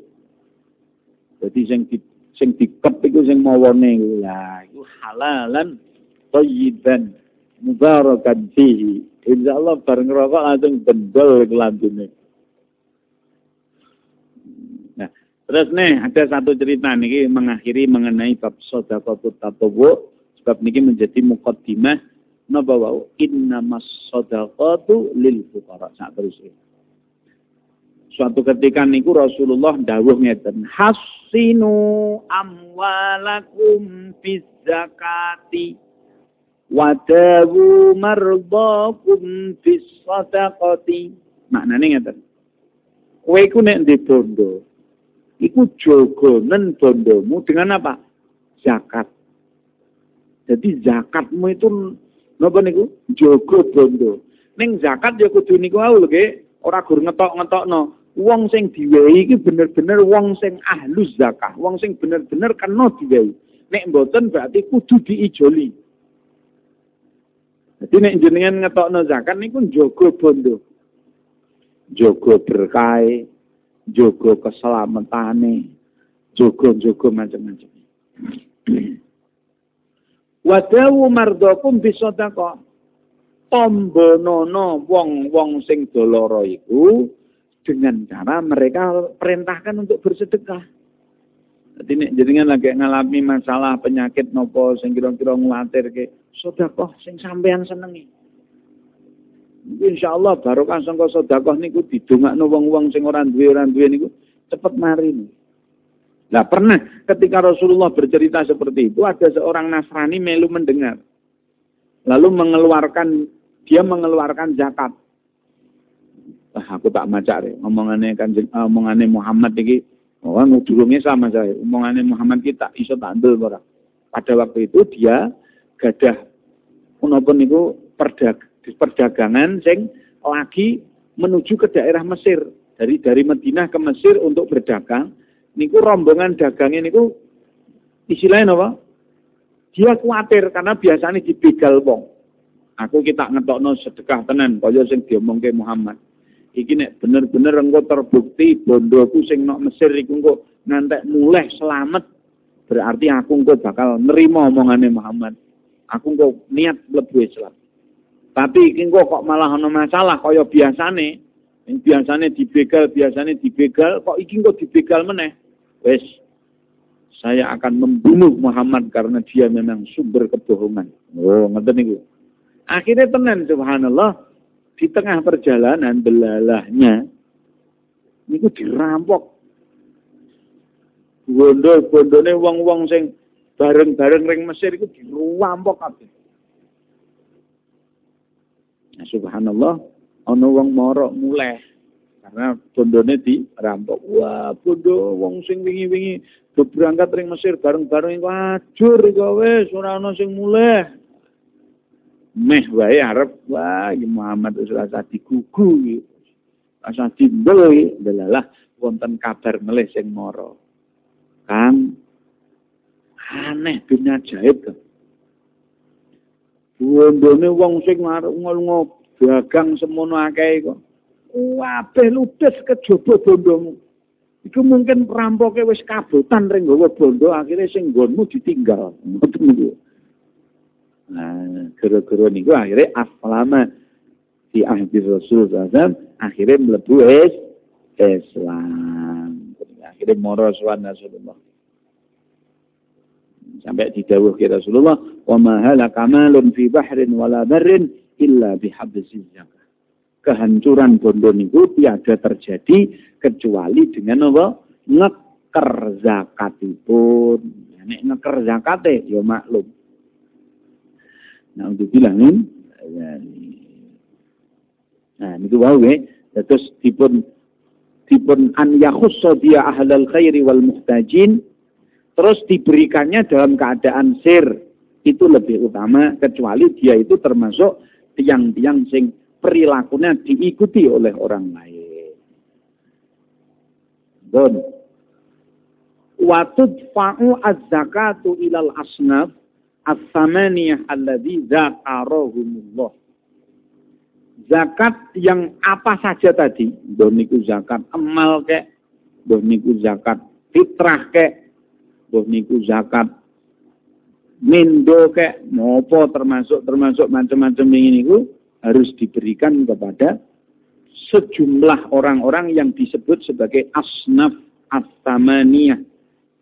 Dadi sing di sing dikep iku sing mawone lah iku halalan thayyiban mubarakan fihi. Insya Allah bareng rokok langsung bendol kelantune. Terus nih ada satu cerita nih mengakhiri mengenai bab sodakotut tatowo. Sebab niki menjadi mukaddimah napa wau innamas sadaqatu lil fuqara. Sak terus Suatu ketika niku Rasulullah dawuh ngeten, hasinu amwalakum fi zakati wadawu mardakum bis sadaqati maknane ngeten kowe iku nek ndek bondo iku jogonen bondomu dengan apa? Zakat. Jadi zakatmu itu napa niku? Jogo bondo. Ning zakat ya kudu niku wae lho ora gur ngetok-ngetokno. Wong sing diwehi iki bener-bener wong sing ahlus zakah wong sing bener-bener kena diwehi. Nek mboten berarti kudu diijoli. Jadi nek jenengan ngetokno zakat niku njogo bondo. Njogo berkah, njogo keselamatane. jogo-jogo macam-macam. Wadawu mardokum bisodako. Tombonono wong-wong sing doloro iku dengan cara mereka perintahkan untuk bersedekah. Jadi nek jenengan lagi ngalami masalah penyakit nopo sing kira-kira nglatir ke sedekah sing sampean senengi. Insyaallah barokah sangka sedekah niku didongakno wong-wong sing ora duwe ora duwe niku cepet mari. Nah pernah ketika Rasulullah bercerita seperti itu ada seorang Nasrani melu mendengar. Lalu mengeluarkan dia mengeluarkan zakat. Ah, aku tak maca deh. Omongannya kan omongannya Muhammad iki oh durungnya sama saya. Omongannya Muhammad kita iso tak andel ora. Pada waktu itu dia gadah punapa niku perdag perdagangan sing lagi menuju ke daerah Mesir. Dari dari Madinah ke Mesir untuk berdagang. Niku rombongan dagangnya niku istilahnya apa? Dia khawatir karena biasanya dibegal wong. Aku kita ngetokno sedekah tenan kaya sing diomongke Muhammad. Iki nek bener-bener engko terbukti bondoku sing nok Mesir iku engko ngantek mulih selamat berarti aku engko bakal nerima omongane Muhammad. Aku engko niat mlebu Islam. Tapi iki kok malah ana masalah kaya biasane. Yang biasane dibegal, biasane dibegal, kok iki engko dibegal meneh. Wes saya akan membunuh Muhammad karena dia memang sumber kebohongan. Oh, ngeten niku. Akhirnya tenan subhanallah di tengah perjalanan belalahnya niku dirampok. Bondo-bondone wong-wong sing bareng-bareng ring Mesir iku dirampok kabeh. Nah, subhanallah ana wong morok mulai karena bondone dirampok. Wah, bondo wong sing wingi-wingi berangkat ring Mesir bareng-bareng iku ajur iku wis ora ana sing mulai meh wae arep wah Muhammad wis rasa digugu. Rasa timbel delalah wonten kabar melih sing mara Kang aneh dunia jahit kan Bondone wong sing ngarep dagang semono akeh kok. Kabeh ludes kejaba bondomu. Iku mungkin perampoke wis kabutan ring nggawa bondo akhirnya sing nggonmu ditinggal. Ngoten niku. Nah, guru-guru niku akhirnya aslama di ahdi Rasul SAW akhirnya melebu Islam. Akhirnya moro suan Rasulullah. Sampai didawuh ke Rasulullah, "Wa ma halaka malun fi bahrin wala barrin illa bihabziz zakah." Kehancuran bondo niku tiada terjadi kecuali dengan apa? Ngeker zakatipun. Nek ngeker zakate ya maklum Nah, untuk bilangin, nah itu wau ya. Terus dipun dipun an yakhussa dia ahlal khairi wal muhtajin terus diberikannya dalam keadaan sir itu lebih utama kecuali dia itu termasuk tiang-tiang sing perilakunya diikuti oleh orang lain. Don. Watud fa'u az-zakatu ilal asnaf as-samaniyah alladhi zakarahumullah. Zakat yang apa saja tadi, doniku zakat emal kek, doniku zakat fitrah kek, doniku zakat mindo kek, mopo termasuk termasuk macam-macam ini ku harus diberikan kepada sejumlah orang-orang yang disebut sebagai asnaf as-samaniyah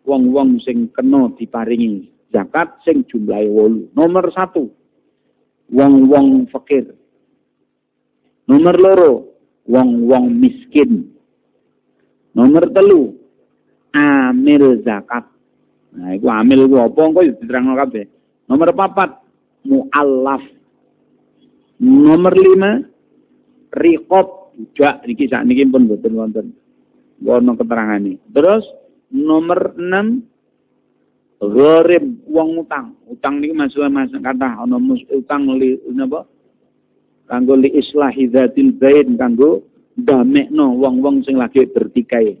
wong-wong sing kena diparingi zakat sing jumlahe wolu. Nomor satu, wong-wong fakir. Nomor loro, wong-wong miskin. Nomor telu, amil zakat. Nah, itu amil itu apa? Engko diterangno kabeh. Nomor papat, muallaf. Nomor lima, riqab budak niki sak niki pun boten wonten. Wono keterangane. Terus nomor enam Gharib wong utang. Utang niki masalah masalah kata ana utang li napa? Kanggo li islahi dzatil bain kanggo damekno wong-wong sing lagi bertikai.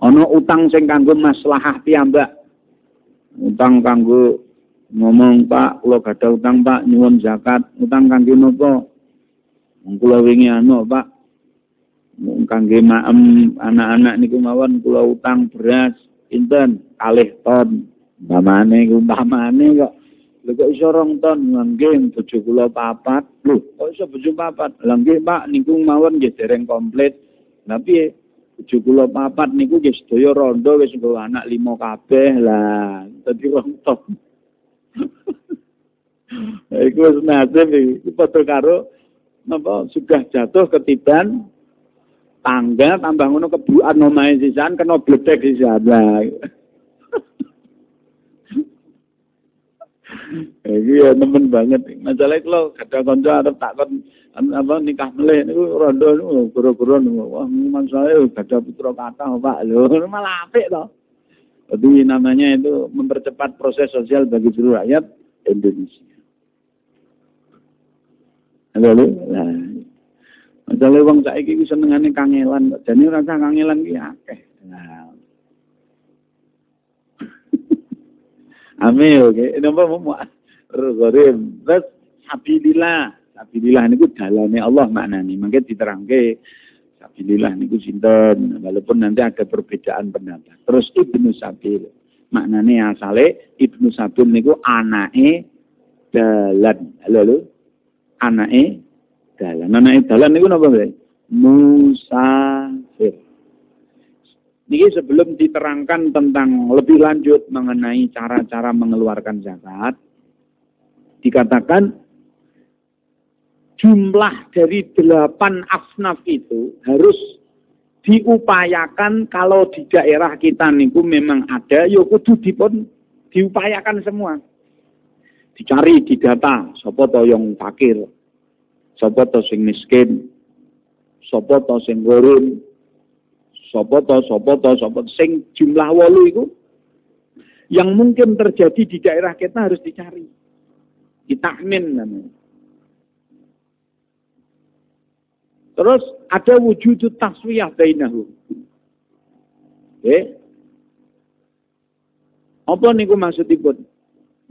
Ana utang sing kanggo maslahah piyambak. Utang kanggo ngomong Pak, kula gadah utang Pak nyuwun zakat. Utang kanggo napa? Kula wingi anu Pak. kangge maem anak-anak niku mawon kula utang beras pinten kalih ton umpamane umpamane kok lho kok iso rong ton nggih bojo kula papat lho kok iso bojo papat lha nggih Pak niku mawon nggih dereng komplit lah piye bojo kula papat niku nggih sedaya rondo wis nggawa anak lima kabeh lah dadi rong ton Iku wis nasib iki padha karo napa sudah jatuh ketiban tangga tambah ngono kebuan omahe sisan kena bledek sisan. Lah. Iki ya nemen banget. Masalah itu lo kada kanca arep takon apa nikah melih niku rondo niku goro-goro niku. Wah, masalah kada putra kata Pak. Lho, malah apik to. Jadi namanya itu mempercepat proses sosial bagi seluruh rakyat Indonesia. Halo, Nah, Masalah wong saiki ku senengane kangelan kok. Jane rasa kangelan ki akeh. Nah. Amin oke. Napa mau Rogorim. Terus sabilillah. Sabilillah niku dalane Allah maknane. Mangke diterangke sabilillah niku sinten. Walaupun nanti ada perbedaan pendapat. Terus Ibnu Sabil. Maknane asale Ibnu Sabil niku anake dalan. Halo lho. Anake dalan. Anake dalan niku napa Mbak? Ini sebelum diterangkan tentang lebih lanjut mengenai cara-cara mengeluarkan zakat, dikatakan jumlah dari delapan asnaf itu harus diupayakan kalau di daerah kita niku memang ada, ya kudu dipun diupayakan semua. Dicari di data, sapa to yang fakir, Sapa to sing miskin? Sapa to sing gurun? Sapa to sapa to sapa sing jumlah wolu itu yang mungkin terjadi di daerah kita harus dicari. Ditakmin namanya. Terus ada wujud taswiyah bainahu. Oke. Apa niku maksudipun?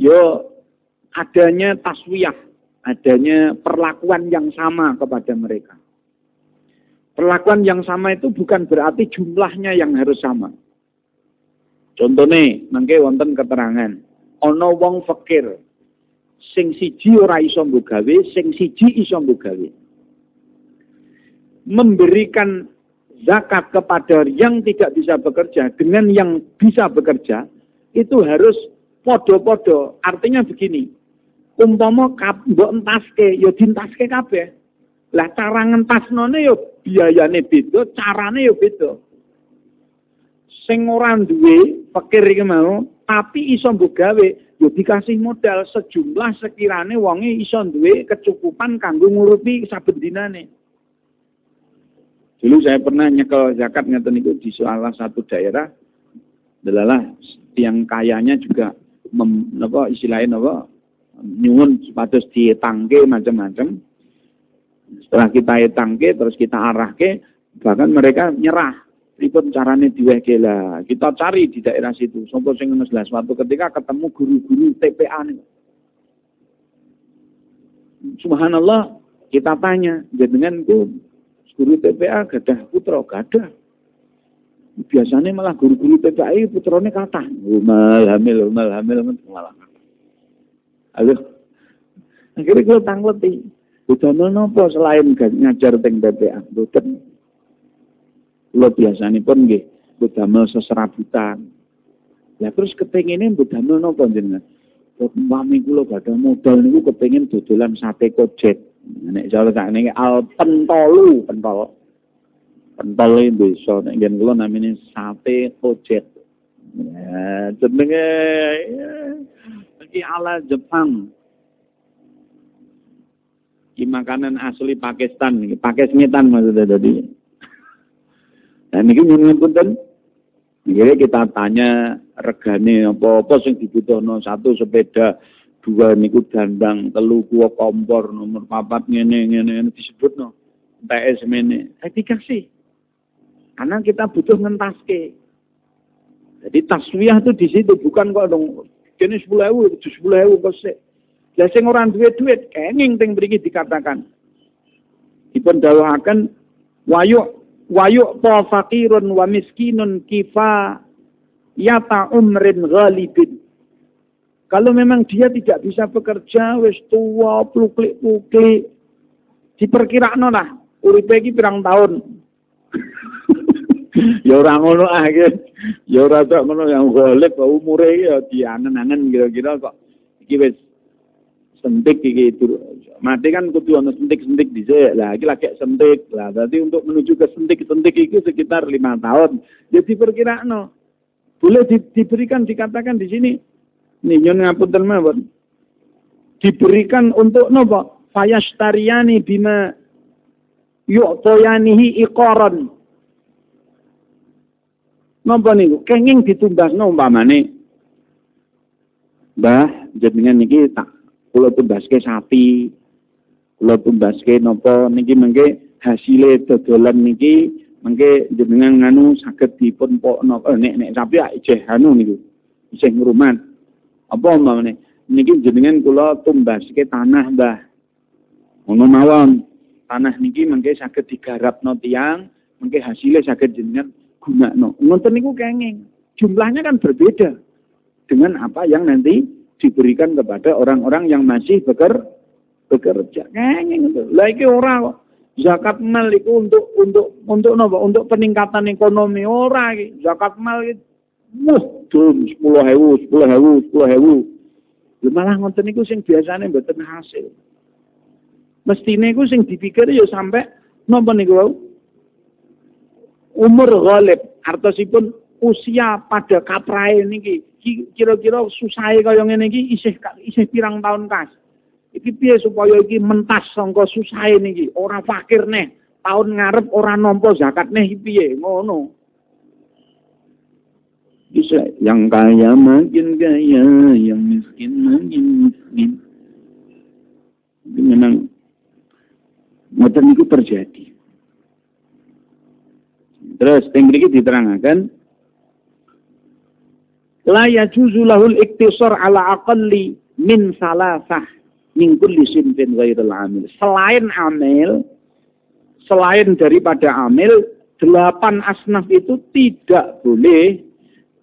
Yo adanya taswiyah adanya perlakuan yang sama kepada mereka. Perlakuan yang sama itu bukan berarti jumlahnya yang harus sama. Contohnya, mangke wonten keterangan, ono wong fakir, sing siji ora iso gawe, sing siji iso. Memberikan zakat kepada yang tidak bisa bekerja dengan yang bisa bekerja itu harus podo-podo. Artinya begini, umpama mbok entaske ya dientaske kabeh. Lah cara ngentasnone ya biayane beda, carane ya beda. Sing ora duwe pikir iki mau, tapi iso mbok gawe ya dikasih modal sejumlah sekirane wonge iso duwe kecukupan kanggo ngurupi saben dinane. Dulu saya pernah nyekel zakat ngeten niku di salah satu daerah adalah yang kayanya juga mem, apa istilahnya apa nyuwun supados dietangke macam-macam. Setelah kita etangke terus kita arahke bahkan mereka nyerah. Pripun carane diwehke lah. Kita cari di daerah situ. Sopo sing lah suatu ketika ketemu guru-guru TPA nih. Subhanallah kita tanya, dengan itu guru TPA gadah putra gadah. Biasanya malah guru-guru TPA putrane kata, umal hamil, umal hamil, malah Halo. Akhirnya gue tangleti. Budamel nopo selain ngajar teng BPA. Boten. Lo biasanya pun nggih. Budamel seserabutan. Ya terus kepengennya budamel nopo jenengan. Mami gak ada modal niku kepengen dodolan sate kojet. Nek jalan sak niki al pentolu, pentol. Pentol iki desa nek ngen kula namine sate kojet. Ya, jenenge ya ala Jepang. Iki makanan asli Pakistan iki, Pakistan maksudnya tadi. Dan ini nyuwun punten. Jadi kita tanya regane apa-apa sing dibutuhno satu sepeda, dua niku dandang, telu kuwa kompor, nomor papat ngene ngene ngene disebutno. TS mene. Saya dikasih. Karena kita butuh ngentaske. Jadi taswiyah itu di situ bukan kok dong Kene 10.000, 10.000 kok Lah sing ora duwe duit kenging teng mriki dikatakan. Dipun dawuhaken wayu wa yu'ta faqirun wa miskinun kifa yata umrin ghalibin. Kalau memang dia tidak bisa bekerja, wis tua, pluklik-pluklik, diperkirakan lah, uripe iki pirang tahun. ya ora ngono ah ya ora tok ngono yang golek umure ya diangen-angen kira-kira kok iki sentik iki mati kan kudu ana sentik-sentik dhisik. Lah iki lagi sentik. Lah berarti untuk menuju ke sentik-sentik itu sekitar lima tahun. Jadi perkiraan boleh di, diberikan dikatakan di sini. Nih nyon ngapunten mawon. Diberikan untuk nopo? Fayastariani bima yu'toyanihi iqaran. Napa niku? Kenging ditumbasno umpamane. Mbah, jenengan niki tak kula tumbaske sapi. Kula tumbaske napa niki mengke hasile dodolan niki mengke jenengan nganu saged dipun napa eh, nek nek sapi ijeh anu niku. Isih ngrumat. Apa umpamane niki jenengan kula tumbaske tanah, Mbah. Ngono mawon. Tanah niki mengke saged digarapno tiyang, mengke hasilnya saged jenengan gunakno. Nonton niku kenging. Jumlahnya kan berbeda dengan apa yang nanti diberikan kepada orang-orang yang masih beker, bekerja. Kenging itu. Lah iki ora kok. Zakat mal itu untuk untuk untuk nopo Untuk peningkatan ekonomi ora iki. Zakat mal iki wah dum 10.000, 10.000, 10.000. Malah ngoten niku sing biasane mboten hasil. Mestine iku sing dipikir ya sampai napa niku umur ghalib artosipun usia pada kaprae niki kira-kira susahe kaya ngene iki isih isih pirang tahun kas? Iki piye supaya iki mentas sangka susahe niki? Ora fakir neh. Tahun ngarep ora nampa zakat neh piye? Ngono. Bisa yang kaya makin kaya yang miskin makin miskin. Memang ngoten itu terjadi. Terus yang berikut diterangkan la yajuzu lahul iktisar ala aqalli min salasah min kulli sinfin ghairil amil. Selain amil, selain daripada amil, delapan asnaf itu tidak boleh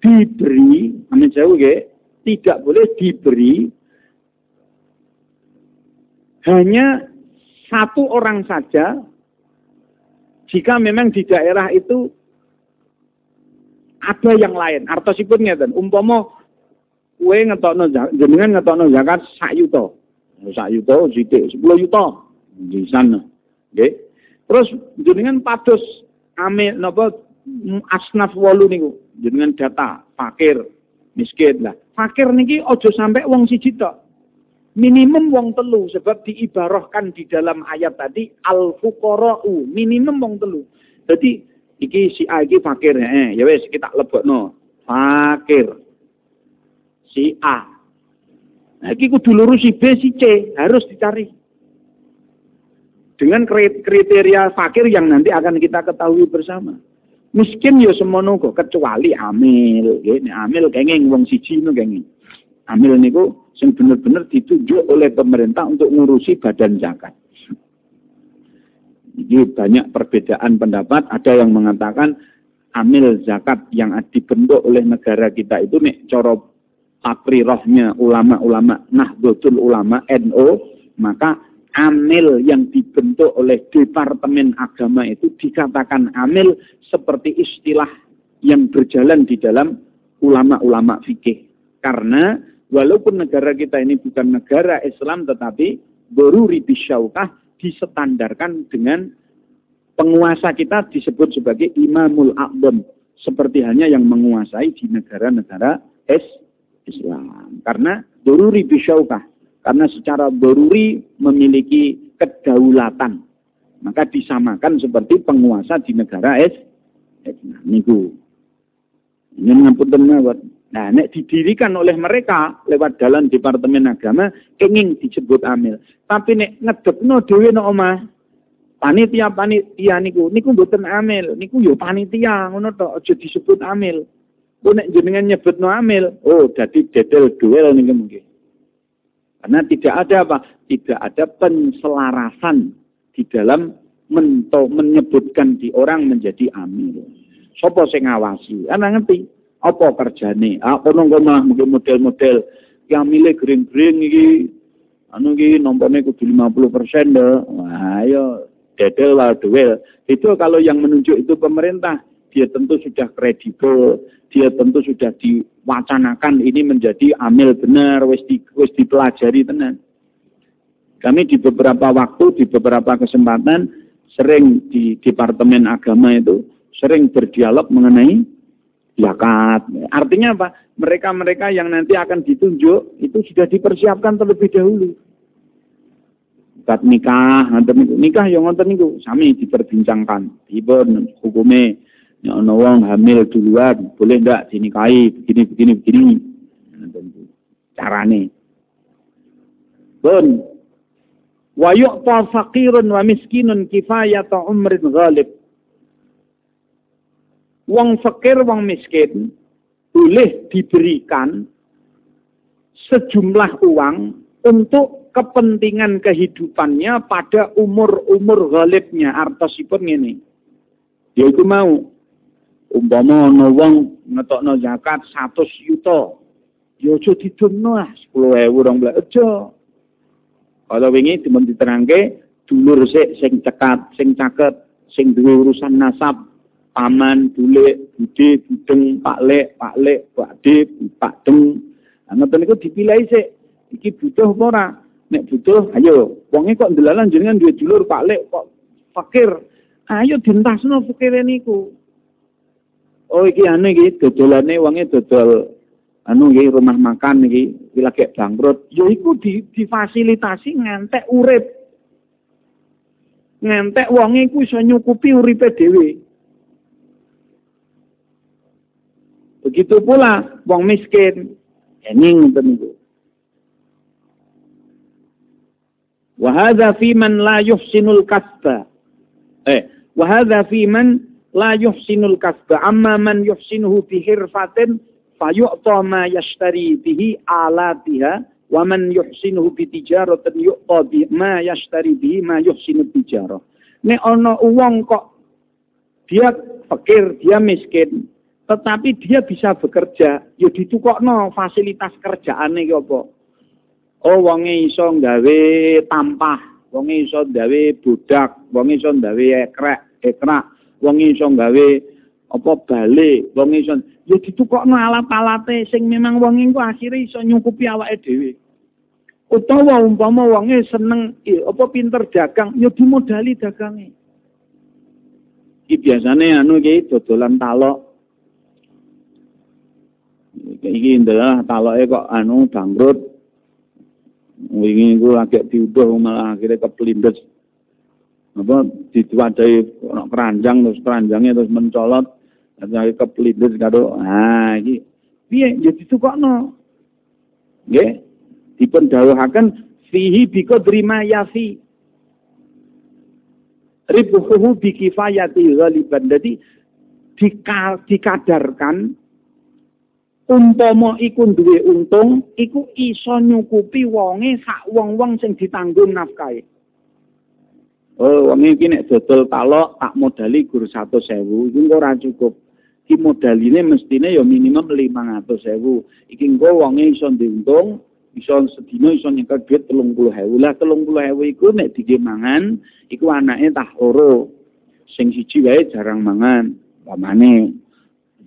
diberi, amin jauh ya, tidak boleh diberi hanya satu orang saja jika memang di daerah itu ada yang lain, artosipun ngeten, umpama kue ngetokno jenengan ngetokno zakat sak yuta. Sak yuta sithik 10 yuta di sana. Nggih. Terus jenengan pados ame napa asnaf wolu niku. Jenengan data fakir, miskin lah. Fakir niki ojo sampai wong siji tok minimum wong telu sebab diibarahkan di dalam ayat tadi al fuqara'u minimum wong telu. Jadi iki si A iki fakir eh ya wis kita lebokno fakir si A. Nah iki kudu lurus si B si C harus dicari. Dengan kriteria fakir yang nanti akan kita ketahui bersama. Miskin ya semono kok kecuali amil, nggih. amil kenging wong siji no kenging. Amil niku yang benar-benar ditunjuk oleh pemerintah untuk ngurusi badan zakat. Jadi banyak perbedaan pendapat. Ada yang mengatakan amil zakat yang dibentuk oleh negara kita itu nih coro rohnya ulama-ulama Nahdlatul Ulama NO maka amil yang dibentuk oleh Departemen Agama itu dikatakan amil seperti istilah yang berjalan di dalam ulama-ulama fikih karena walaupun negara kita ini bukan negara Islam tetapi beruri bisyaukah disetandarkan dengan penguasa kita disebut sebagai imamul a'dam seperti hanya yang menguasai di negara-negara es Islam. Karena beruri bisyaukah karena secara beruri memiliki kedaulatan. Maka disamakan seperti penguasa di negara es Islam. Ini ngapunten mawon Nah, nek didirikan oleh mereka lewat dalam Departemen Agama, kenging disebut amil. Tapi nek ngedekno dhewe no omah, panitia panitia niku niku mboten amil, niku yo panitia ngono tok aja disebut amil. Ku nek jenengan nyebutno amil, oh dadi dedel duel niku mungkin. Karena tidak ada apa? Tidak ada penselarasan di dalam mento, menyebutkan di orang menjadi amil. Sopo sing ngawasi? Ana ngerti apa kerjane? Ah kono malah mungkin model-model yang milih gering-gering iki anu iki nompone kudu 50% deh. Wah, ayo dedel lah duel. Itu kalau yang menunjuk itu pemerintah, dia tentu sudah kredibel, dia tentu sudah diwacanakan ini menjadi amil benar, wis di, wis dipelajari tenan. Kami di beberapa waktu, di beberapa kesempatan sering di Departemen Agama itu sering berdialog mengenai zakat. Artinya apa? Mereka-mereka yang nanti akan ditunjuk itu sudah dipersiapkan terlebih dahulu. Zakat nikah, nikah yang ngonten niku sami diperbincangkan. Dipun hukume nek ana wong hamil duluan boleh ndak dinikahi begini begini begini. Carane. Pun wa yu'ta faqirun wa miskinun kifayata umrin ghalib. Wong fakir, wong miskin boleh diberikan sejumlah uang untuk kepentingan kehidupannya pada umur-umur ghalibnya artosipun ini. Dia itu mau umpama ana wong ngetokno zakat 100 yuta. Ya aja didumno ah 10.000 20 aja. Kalau wingi dimun diterangke dulur sik sing cekat, sing caket, sing duwe urusan nasab, paman, bule, bude, budeng, pak lek, pak lek, pak de, pak deng. Ngoten niku dipilih sik. Iki butuh apa ora? Nek butuh, ayo. Wonge kok ndelalan jenengan duwe dulur pak lek kok fakir. Ayo dintasno fakire niku. Oh iki anu iki dodolane wonge dodol anu iki rumah makan iki lagi bangkrut ya iku di, difasilitasi ngantek urip ngantek wonge iku iso nyukupi uripe dhewe begitu pula wong miskin. Ening ngoten niku. Wa hadza fi man la yuhsinul kasba. Eh wa hadza fi man la yuhsinul kasba. Amma man yuhsinuhu bi hirfatin fayu'ta ma yashtari bihi alatiha. Wa man yuhsinuhu bi tijaratin yu'ta bi ma yashtari bihi ma yuhsinu tijarah. Nek ana wong kok dia fakir, dia miskin, tetapi dia bisa bekerja, ya ditukokno fasilitas kerjaane ki apa? Oh wonge iso gawe tampah, wonge iso gawe budak, wonge iso gawe ekrek, ekrak, wonge iso gawe apa balik, wonge iso ya ditukokno alat-alate sing memang wong engko akhire iso nyukupi awake dhewe. Utawa umpama wonge seneng apa pinter dagang ya dimodali dagange. Iki biasane anu iki dodolan talok. Iki ndelah taloke kok anu bangkrut. Wingi iku lagi diuduh malah akhirnya kepelindes. Apa diwadai keranjang terus keranjangnya terus mencolot Nek kepelindes karo ah iki piye ya ditukokno. Nggih. Dipun dawuhaken fihi bi qadri ma yafi. Ribuhu bi kifayati ghaliban. Dadi dikadarkan umpama iku duwe untung iku iso nyukupi wonge sak wong-wong sing ditanggung nafkahe. Oh, wong iki nek dodol talok tak modali gur 100.000 iku ora cukup. iki modaline mestine ya minimum 500.000. Iki engko wonge iso diuntung, iso sedina iso nyekel duit 30.000. Lah 30.000 iku nek dige mangan, iku anake tah loro. Sing siji wae jarang mangan. Pamane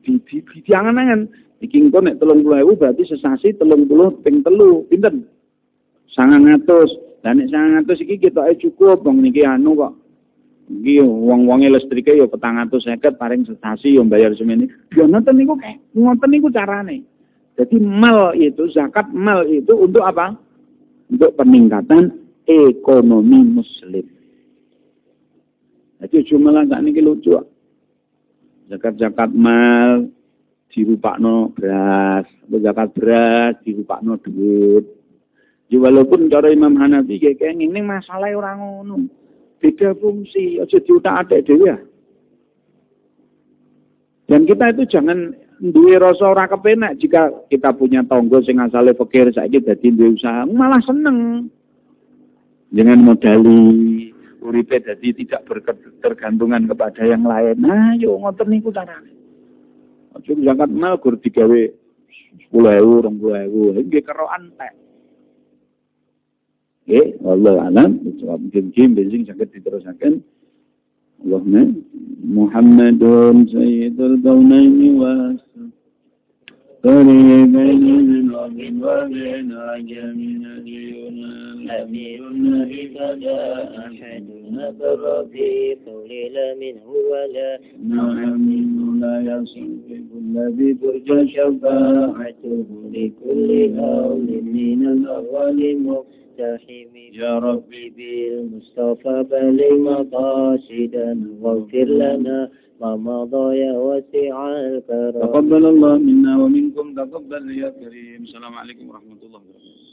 di di di angan-angan iki engko nek 30.000 berarti sesasi 30 ping telu. Pinten? 900. Lah nek 900 iki ketoke cukup wong niki anu kok iki wong-wonge listrike ya 450 paring sestasi ya bayar semene. Ya ngoten niku ngoten niku carane. Jadi mal itu zakat mal itu untuk apa? Untuk peningkatan ekonomi muslim. Jadi jumlah tak niki lucu. Zakat-zakat mal dirupakno beras, zakat beras dirupakno duit. Ya walaupun cara Imam Hanafi kayak ngene masalah orang ngono beda fungsi, aja diutak adek dhewe ya. Dan kita itu jangan duwe rasa ora kepenak jika kita punya tonggo sing asale fakir saiki dadi duwe usaha, malah seneng. Jangan modali, uripe jadi tidak bertergantungan kepada yang lain. Nah, yo ngoten niku carane. Aja zakat mal gur digawe 10.000, 20.000, nggih karo antek. Nggih, Allah alam, jawab mungkin bensin saged diterusaken. Allahumma Muhammadun sayyidul kaunaini wa قريبين من رب وبين عجم نبينا أمير جاء أحدنا بر في قول منه ولا نعم لا يصدق الذي ترجى شفاعته لكل هول من الأول مقتحم يا ربي بالمصطفى بلغ مقاصدنا واغفر لنا ما مضى يا واسع الكرم تقبل الله منا ومنكم تقبل يا كريم السلام عليكم ورحمة الله وبركاته